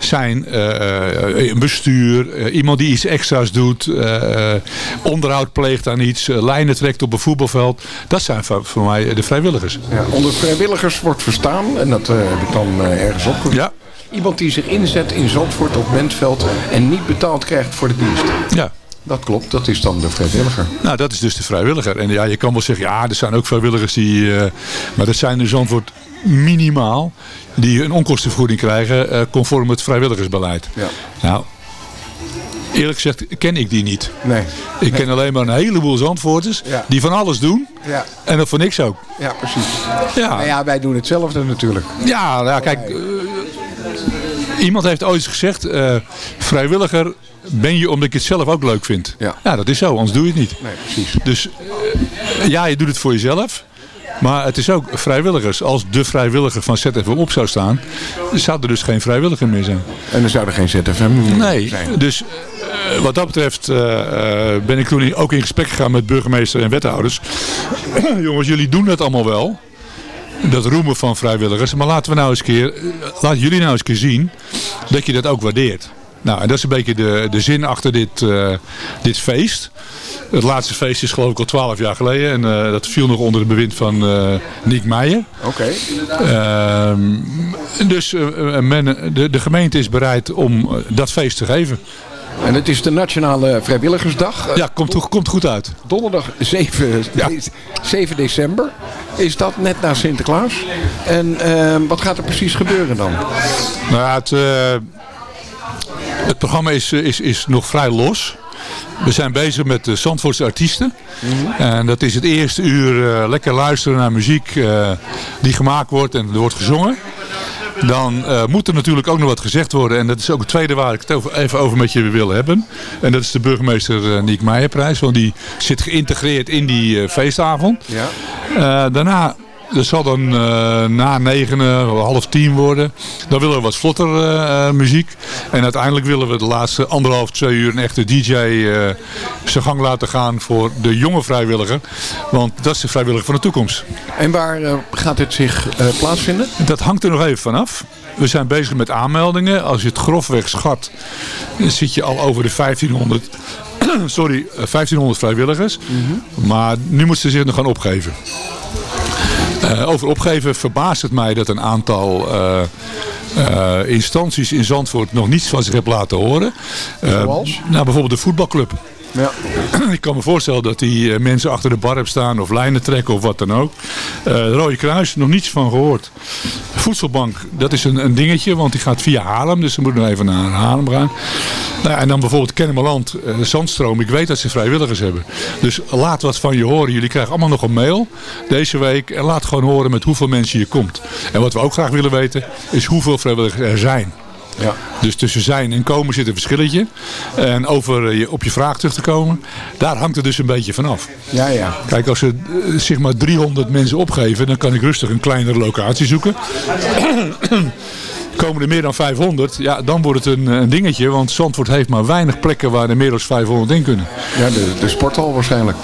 zijn eh, eh, een bestuur, iemand die iets extra's doet, eh, onderhoud pleegt aan iets, lijnen trekt op een voetbalveld. Dat zijn voor, voor mij de vrijwilligers. Ja, onder vrijwilligers wordt verstaan, en dat heb ik dan ergens opgezocht. Ja. Iemand die zich inzet in Zandvoort op Bentveld en niet betaald krijgt voor de dienst. Ja. Dat klopt, dat is dan de vrijwilliger. Nou, dat is dus de vrijwilliger. En ja, je kan wel zeggen, ja, er zijn ook vrijwilligers die... eh, maar dat zijn in Zandvoort minimaal... die een onkostenvergoeding krijgen eh, conform het vrijwilligersbeleid. Ja. Nou, eerlijk gezegd ken ik die niet. Nee. Ik ken alleen maar een heleboel Zandvoorters Ja. die van alles doen. Ja. En dat voor niks ook. Ja, precies. Ja. Nou ja, wij doen hetzelfde natuurlijk. Ja, nou, kijk, eh, iemand heeft ooit gezegd, eh, vrijwilliger ben je omdat je het zelf ook leuk vindt. Ja. dat is zo, anders doe je het niet. Nee, precies. Dus eh, ja, je doet het voor jezelf. Maar het is ook vrijwilligers. Als de vrijwilliger van ZFM op zou staan, zou er dus geen vrijwilliger meer zijn. En er zou er geen ZFM meer Nee, zijn. dus eh, wat dat betreft ben ik toen ook in gesprek gegaan met burgemeester en wethouders. Jongens, jullie doen dat allemaal wel. Dat roemen van vrijwilligers. Maar laten we nou eens een keer, eh, laat jullie nou eens een keer zien dat je dat ook waardeert. Nou, en dat is een beetje de, de zin achter dit, eh, dit feest. Het laatste feest is geloof ik al twaalf jaar geleden. En eh, dat viel nog onder het bewind van eh Niek Meijer. Oké. Ehm, dus men, de, de gemeente is bereid om dat feest te geven. En het is de Nationale Vrijwilligersdag. Eh, Ja, komt, komt goed uit. Donderdag 7, de- 7 december is dat net na Sinterklaas. En eh, wat gaat er precies gebeuren dan? Nou ja, het, eh, het programma is, eh, is, is nog vrij los. We zijn bezig met de Zandvoortse artiesten. En dat is het eerste uur eh, lekker luisteren naar muziek eh, die gemaakt wordt en er wordt gezongen. Dan eh, moet er natuurlijk ook nog wat gezegd worden. En dat is ook het tweede waar ik het over, even over met je wil hebben. En dat is de burgemeester eh, Niek Meijerprijs. Want die zit geïntegreerd in die eh, feestavond. Ja. Daarna, dat zal dan eh, na negenen, half tien worden. Dan willen we wat vlotter eh, eh, muziek. En uiteindelijk willen we de laatste anderhalf, twee uur een echte DJ eh, zijn gang laten gaan voor de jonge vrijwilliger. Want dat is de vrijwilliger van de toekomst. En waar eh, gaat dit zich eh, plaatsvinden? Dat hangt er nog even vanaf. We zijn bezig met aanmeldingen. Als je het grofweg schat, dan zit je al over de 1500, sorry, eh, 1500 vrijwilligers. Maar nu moeten ze zich nog gaan opgeven. Eh, over opgeven verbaast het mij dat een aantal eh, eh, instanties in Zandvoort nog niets van zich heeft laten horen. Zoals? nou, bijvoorbeeld de voetbalclub. Ik kan me voorstellen dat die eh, mensen achter de bar hebben staan of lijnen trekken of wat dan ook. Eh Rode Kruis, nog niets van gehoord. Voedselbank, dat is een, een dingetje, want die gaat via Haarlem. Dus ze moeten even naar Haarlem gaan. Nou, en dan bijvoorbeeld Kennemerland, eh, Zandstroom. Ik weet dat ze vrijwilligers hebben. Dus laat wat van je horen. Jullie krijgen allemaal nog een mail deze week. En laat gewoon horen met hoeveel mensen je komt. En wat we ook graag willen weten, is hoeveel vrijwilligers er zijn. Ja. Dus tussen zijn en komen zit een verschilletje. En over eh, je, op je vraag terug te komen, daar hangt het dus een beetje vanaf. Ja, ja. Kijk, als er eh, zeg maar 300 mensen opgeven, dan kan ik rustig een kleinere locatie zoeken. Komen er meer dan 500, ja, dan wordt het een, een dingetje. Want Zandvoort heeft maar weinig plekken waar er meer dan 500 in kunnen. Ja, de, de sporthal waarschijnlijk.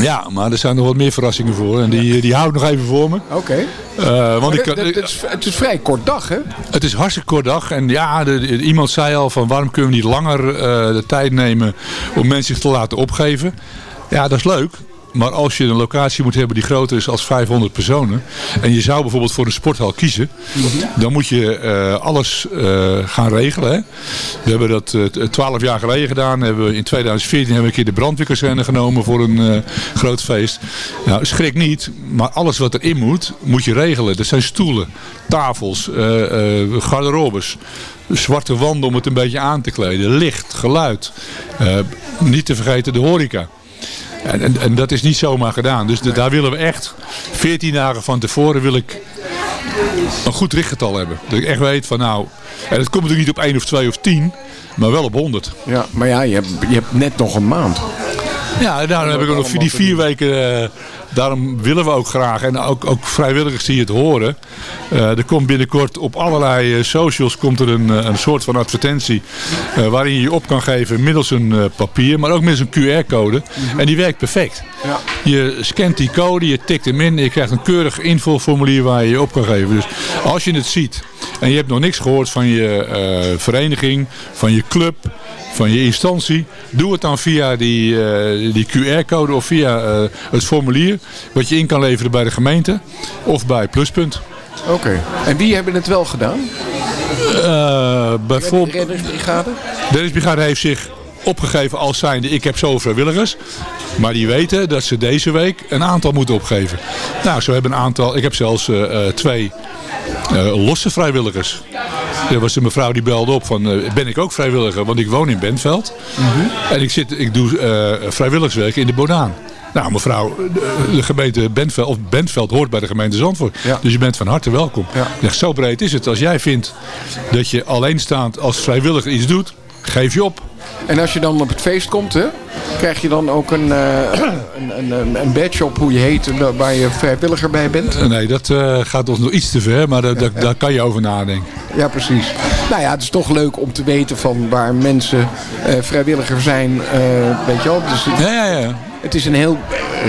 Ja, maar er zijn nog wat meer verrassingen voor. En die, die hou ik nog even voor me. Oké. Eh, want ik, dit is, het is vrij kort dag, hè? Het is hartstikke kort dag. En ja, de- de- iemand zei al van waarom kunnen we niet langer eh, de tijd nemen om mensen zich te laten opgeven. Ja, dat is leuk. Maar als je een locatie moet hebben die groter is als 500 personen. En je zou bijvoorbeeld voor een sporthal kiezen. Dan moet je eh, alles eh, gaan regelen. We hebben dat eh, 12 jaar geleden gedaan. Hebben we in 2014 hebben we een keer de brandweerkazerne genomen voor een groot feest. Nou, schrik niet. Maar alles wat erin moet, moet je regelen. Er zijn stoelen, tafels, garderobes zwarte wanden om het een beetje aan te kleden. Licht, geluid. Niet te vergeten de horeca. En, en, en dat is niet zomaar gedaan. Dus de- daar willen we echt 14 dagen van tevoren wil ik een goed richtgetal hebben. Dat ik echt weet van nou, en het komt natuurlijk niet op 1 of 2 of 10, maar wel op 100. Ja, maar ja, je hebt, je hebt net nog een maand. Ja, daarom heb ik nog die vier weken. eh, daarom willen we ook graag. En ook, ook vrijwilligers die het horen. Eh, er komt binnenkort op allerlei eh, socials komt er een, eh, een soort van advertentie. waarin je je op kan geven middels een papier. Maar ook middels een QR-code. En die werkt perfect. Ja. Je scant die code, je tikt hem in. En je krijgt een keurig invulformulier waar je je op kan geven. Dus als je het ziet. En je hebt nog niks gehoord van je vereniging. Van je club van je instantie. Doe het dan via die, eh, die QR-code of via eh, het formulier wat je in kan leveren bij de gemeente of bij Pluspunt. Oké. En wie hebben het wel gedaan? Eh bijvoorbeeld, De reddingsbrigade? de heeft zich opgegeven als zijnde ik heb zoveel vrijwilligers. Maar die weten dat ze deze week een aantal moeten opgeven. Nou, zo hebben een aantal, ik heb zelfs twee losse vrijwilligers. Er was een mevrouw die belde op van eh, ben ik ook vrijwilliger, want ik woon in Bentveld. En ik, zit, ik doe eh, vrijwilligerswerk in de Bodaan. Nou mevrouw, de, de gemeente Bentveld, of Bentveld hoort bij de gemeente Zandvoort. Dus je bent van harte welkom. Zeg, zo breed is het. Als jij vindt dat je alleenstaand als vrijwilliger iets doet, geef je op. En als je dan op het feest komt, hè, krijg je dan ook een, eh, een, een, een- een badge op hoe je heet, waar je vrijwilliger bij bent? Nee, dat eh, gaat ons nog iets te ver, maar daar, daar, kan je over nadenken. Ja, precies. Nou ja, het is toch leuk om te weten van waar mensen eh, vrijwilliger zijn, eh, weet je wel. Dus het, ja, ja, ja. het is een heel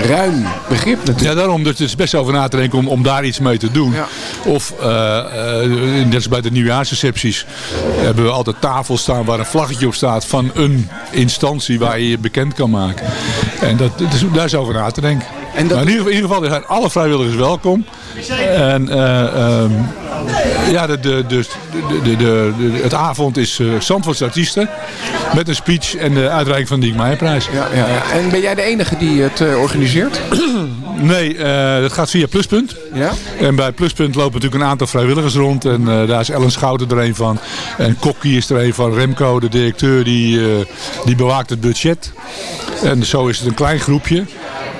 ruim begrip natuurlijk. Ja, daarom. Dus het is best over na te denken om, om daar iets mee te doen. Of, eh, eh, net als bij de nieuwjaarsrecepties, hebben we altijd tafels staan waar een vlaggetje op staat van een instantie waar je je bekend kan maken. En dat, is, daar is over na te denken. En maar in, ieder, in ieder geval zijn alle vrijwilligers welkom. En eh, ehm, ja, de, de, de, de, de, de- de- het avond is uh, Zandvoorts artiesten met een speech en de uitreiking van de Diek Meijerprijs. Ja, ja, ja. En ben jij de enige die het eh, organiseert? Nee, eh, dat gaat via Pluspunt. Ja? En bij Pluspunt lopen natuurlijk een aantal vrijwilligers rond. En eh, daar is Ellen Schouten er een van. En Kokkie is er een van. Remco, de directeur, die, eh, die bewaakt het budget. En zo is het een klein groepje.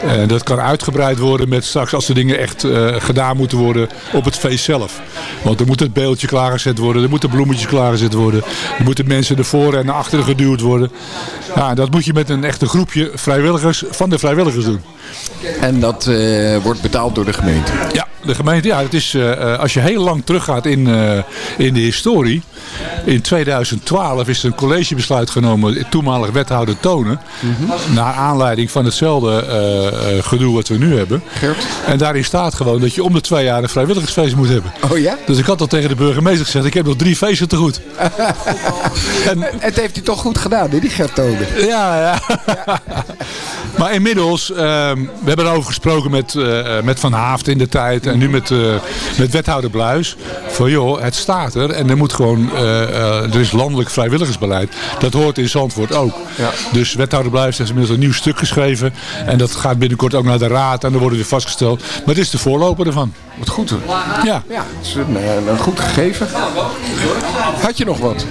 En dat kan uitgebreid worden met straks als de dingen echt eh, gedaan moeten worden op het feest zelf. Want er moet het beeldje klaargezet worden, er moeten bloemetjes klaargezet worden. Er moeten mensen ervoor en naar achteren geduwd worden. Ja, dat moet je met een echte groepje vrijwilligers van de vrijwilligers doen. En dat eh, wordt betaald door de gemeente? Ja, de gemeente, ja, het is, eh, eh, als je heel lang teruggaat in, eh, in de historie. In 2012 is er een collegebesluit genomen, toenmalig wethouder Tonen. Naar aanleiding van hetzelfde gedoe wat we nu hebben. Gert? En daarin staat gewoon dat je om de twee jaar een vrijwilligersfeest moet hebben. Oh ja? Dus ik had al tegen de burgemeester gezegd, ik heb nog drie feesten te goed. en het heeft hij toch goed gedaan, die Gert Tonen? Ja, ja. maar inmiddels, ehm, we hebben erover gesproken met, eh, met Van Haaft in de tijd en nu met, eh, met wethouder Bluis. Van joh, het staat er en er moet gewoon, eh, eh, er is landelijk vrijwilligersbeleid. Dat hoort in Zandvoort ook. Dus wethouder Bluis heeft inmiddels een nieuw stuk geschreven. En dat gaat binnenkort ook naar de raad en dan wordt het weer vastgesteld. Maar het is de voorloper ervan. Wat goed hoor. Ja. Ja, het is een, eh, een goed gegeven. Had je nog wat?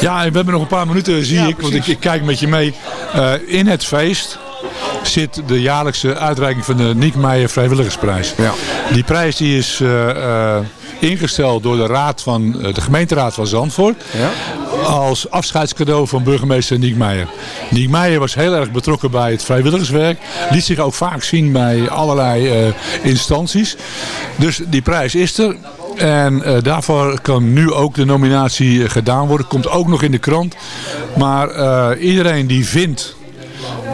Ja, we hebben nog een paar minuten, zie ik, want ik, ik kijk met je mee. Eh, in het feest zit de jaarlijkse uitreiking van de Niek Meijer Vrijwilligersprijs. Die prijs die is eh, ingesteld door de, raad van, de gemeenteraad van Zandvoort. Als afscheidscadeau van burgemeester Niek Meijer. Niek Meijer was heel erg betrokken bij het vrijwilligerswerk. Liet zich ook vaak zien bij allerlei eh, instanties. Dus die prijs is er. En eh, daarvoor kan nu ook de nominatie eh, gedaan worden. Komt ook nog in de krant. Maar iedereen die vindt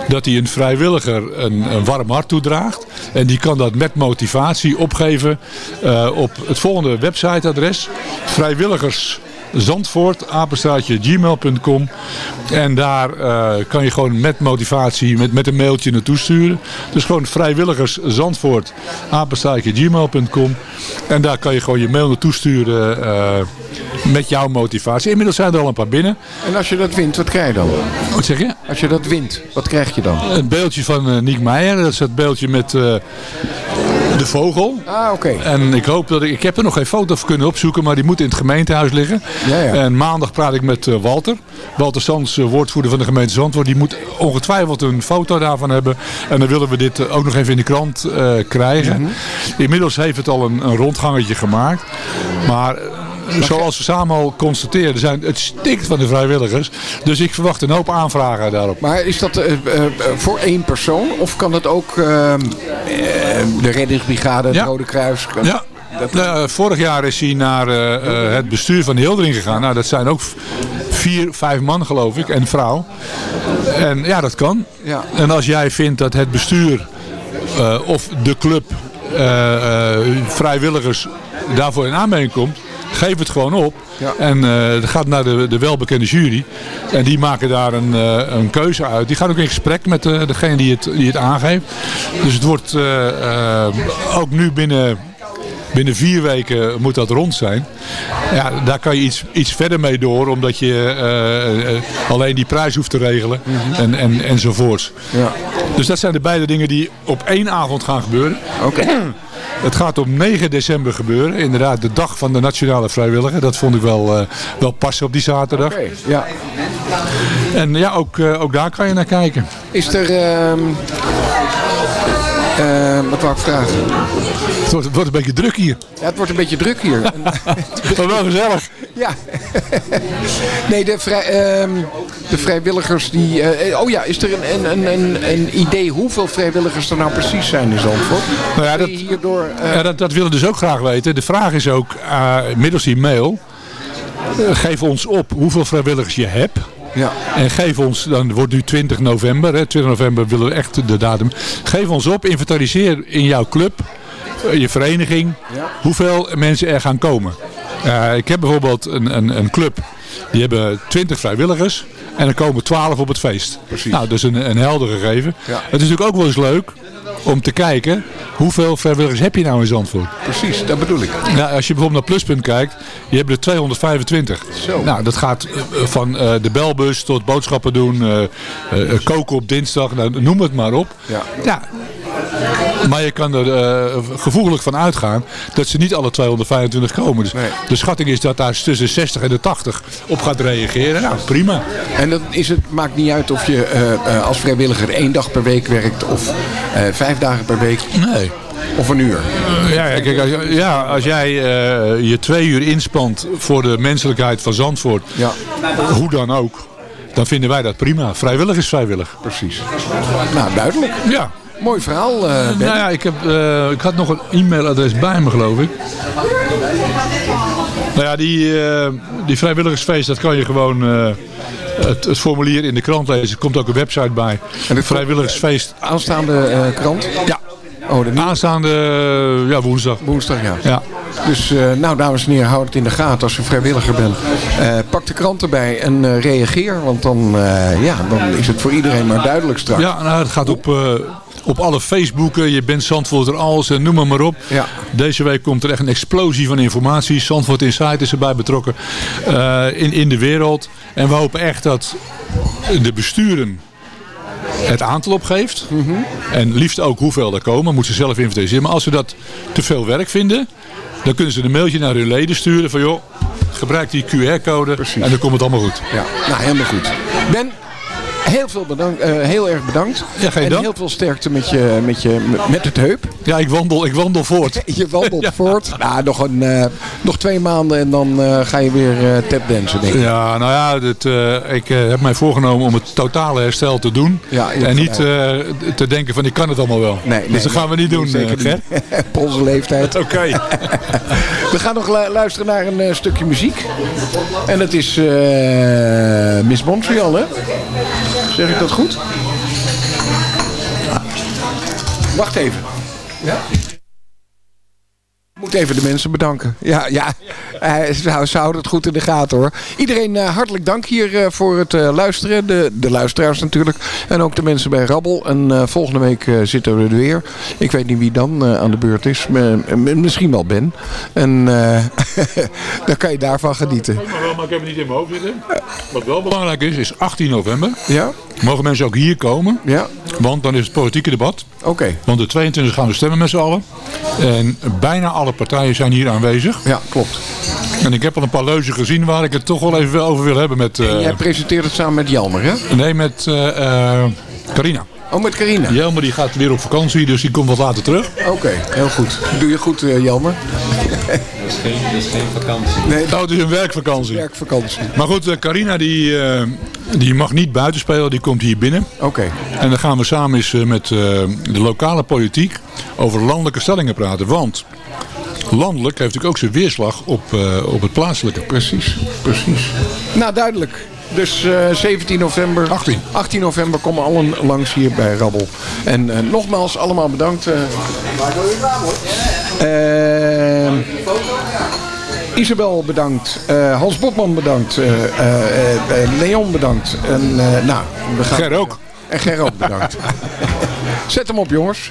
dat hij een vrijwilliger een, een warm hart toedraagt. En die kan dat met motivatie opgeven op het volgende websiteadres. Zandvoort, apenstaartje gmail.com. En daar eh, kan je gewoon met motivatie, met, met een mailtje naartoe sturen. Dus gewoon vrijwilligers Zandvoort, apenstaartje gmail.com. En daar kan je gewoon je mail naartoe sturen eh, met jouw motivatie. Inmiddels zijn er al een paar binnen. En als je dat wint, wat krijg je dan? Wat zeg je? Als je dat wint, wat krijg je dan? Een beeldje van uh, Niek Meijer. Dat is het beeldje met eh, de vogel. Ah, oké. En ik hoop dat ik... Ik heb er nog geen foto van kunnen opzoeken, maar die moet in het gemeentehuis liggen. Ja, ja. En maandag praat ik met eh, Walter. Walter Sands, eh, woordvoerder van de gemeente Zandvoort. Die moet ongetwijfeld een foto daarvan hebben. En dan willen we dit eh, ook nog even in de krant krijgen. Mhm. Inmiddels heeft het al een, een rondgangetje gemaakt. Maar... eh, Zoals we samen al constateerden, zijn, het stikt van de vrijwilligers. Dus ik verwacht een hoop aanvragen daarop. Maar is dat eh, eh, voor één persoon? Of kan dat ook ehm, eh, de reddingsbrigade, het Ja. Rode Kruis? Kan- Ja. Nou, vorig jaar is hij naar het bestuur van de Hildering gegaan. Nou, dat zijn ook vier, vijf man geloof ik en vrouw. En ja, dat kan. Ja. En als jij vindt dat het bestuur of de club vrijwilligers daarvoor in aanmerking komt, geef het gewoon op. Ja. En eh dat gaat naar de, de welbekende jury. En die maken daar een, eh, een keuze uit. Die gaan ook in gesprek met eh, degene die het, die het aangeeft. Dus het wordt ook nu binnen Binnen vier weken moet dat rond zijn. Ja, daar kan je iets, iets verder mee door, omdat je alleen die prijs hoeft te regelen en, en, enzovoorts. Ja. Dus dat zijn de beide dingen die op één avond gaan gebeuren. Oké. Het gaat op 9 december gebeuren. Inderdaad, de dag van de Nationale Vrijwilliger. Dat vond ik wel, eh, wel passen op die zaterdag. Ja. En ja, ook, eh, ook daar kan je naar kijken. Is er... ehm, wat wou ik vragen? Het wordt, wordt een beetje druk hier. Ja, het wordt een beetje druk hier. Maar wel gezellig. Ja. nee, de, vrij, ehm, de vrijwilligers die... eh, oh ja, is er een, een, een, een, een idee hoeveel vrijwilligers er nou precies zijn in Zandvoort? Nou ja, dat, hierdoor... eh, ja, dat, dat willen we dus ook graag weten. De vraag is ook, eh, middels die mail, eh, geef ons op hoeveel vrijwilligers je hebt. Ja. En geef ons, dan wordt nu 20 november, hè, 20 november willen we echt de datum. Geef ons op, inventariseer in jouw club, eh, je vereniging, hoeveel mensen er gaan komen. Eh, ik heb bijvoorbeeld een, een, een club, die hebben 20 vrijwilligers en er komen 12 op het feest. Precies. Nou, dat is een, een helder gegeven. Ja. Het is natuurlijk ook wel eens leuk om te kijken, hoeveel vrijwilligers heb je nou in Zandvoort? Precies, dat bedoel ik. Nou, als je bijvoorbeeld naar Pluspunt kijkt, je hebt er 225. Zo. Nou, dat gaat eh, van eh, de belbus tot boodschappen doen, eh, koken op dinsdag, nou, noem het maar op. Ja. Ja. Maar je kan er eh, gevoeglijk van uitgaan dat ze niet alle 225 komen. Dus Nee. de schatting is dat daar tussen 60 en de 80 op gaat reageren. Nou, prima. En dat is het, maakt niet uit of je eh, eh, als vrijwilliger één dag per week werkt of vijf dagen per week Nee. of een uur. Ja, ja, kijk, als, ja, als jij je twee uur inspant voor de menselijkheid van Zandvoort, Ja. hoe dan ook, dan vinden wij dat prima. Vrijwillig is vrijwillig. Precies. Nou, duidelijk. Ja. Mooi verhaal, eh Ben. Nou ja, ik, heb, eh, ik had nog een e-mailadres bij me, geloof ik. Nou ja, die, die vrijwilligersfeest, dat kan je gewoon het, het formulier in de krant lezen. Er komt ook een website bij. En het Vrijwilligersfeest. Aanstaande krant? Ja. Oh, de Aanstaande ja, woensdag. woensdag, ja. Ja. Dus, nou, dames en heren, houd het in de gaten als u vrijwilliger bent. Pak de krant erbij en reageer, want dan, ja, dan is het voor iedereen maar duidelijk straks. Ja, nou, het gaat op, op alle Facebooken. Je bent Zandvoort als en noem maar, maar op. Ja. Deze week komt er echt een explosie van informatie. Zandvoort Insight is erbij betrokken eh, in, in de wereld. En we hopen echt dat de besturen het aantal opgeeft. En liefst ook hoeveel er komen. Moeten ze zelf inventariseren. Maar als ze dat te veel werk vinden... dan kunnen ze een mailtje naar hun leden sturen van... joh, gebruik die QR-code en dan komt het allemaal goed. Ja, nou helemaal goed. Ben, heel, veel bedankt, eh, heel erg bedankt. Ja, geen en heel veel sterkte met, je, met, je, met het heup. Ja, ik wandel, ik wandel voort. Je wandelt voort. Nou, nog, een, eh, nog twee maanden en dan eh, ga je weer tapdansen, denk ik. Ja, nou ja, dit, ik heb mij voorgenomen om het totale herstel te doen. Ja, en niet te denken van ik kan het allemaal wel. Nee, dus nee, dat gaan we niet doen, zeker Ger. niet. Op onze leeftijd. Oké. We gaan nog lu- luisteren naar een stukje muziek. En dat is Miss Montreal, hè? Zeg ik dat goed? Wacht even. Ja? Moet moet even de mensen bedanken. Ja, ja. Eh, ze, houden het goed in de gaten hoor. Iedereen eh, hartelijk dank hier eh, voor het luisteren. De, de luisteraars natuurlijk. En ook de mensen bij Rabbel. En volgende week zitten we er weer. Ik weet niet wie dan aan de beurt is. Misschien wel Ben. En dan kan je daarvan genieten. Maar wel, maar ik heb het niet in mijn hoofd zitten. Wat wel belangrijk is, is 18 november. Ja? Mogen mensen ook hier komen. Ja. Want dan is het politieke debat. Oké. Want de 22 gaan we stemmen met z'n allen. En bijna alle partijen zijn hier aanwezig. Ja, klopt. En ik heb al een paar leuzen gezien waar ik het toch wel even over wil hebben met... eh, Jij presenteert het samen met Jelmer, hè? nee, met eh, eh, Carina. Oh, met Carina? Jelmer die gaat weer op vakantie, dus die komt wat later terug. Oké, heel goed. Doe je goed, eh, Jelmer. Dat is geen, dat is geen vakantie. Nee, Nou, het is een werkvakantie. Werkvakantie. Maar goed, eh, Carina die, eh, die mag niet buiten spelen, die komt hier binnen. Oké. En dan gaan we samen eens eh, met eh, de lokale politiek over landelijke stellingen praten. Want landelijk heeft natuurlijk ook zijn weerslag op, eh, op het plaatselijke. Precies, precies. Nou, duidelijk. Dus eh, 17 november. 18. 18 november komen allen langs hier bij Rabbel. En eh, nogmaals, allemaal bedankt. eh. Eh, Isabel bedankt. Eh, Hans Botman bedankt. eh, eh, eh, Leon bedankt. En eh, nou, we gaan... Ger ook. En Ger ook bedankt. Zet hem op, jongens.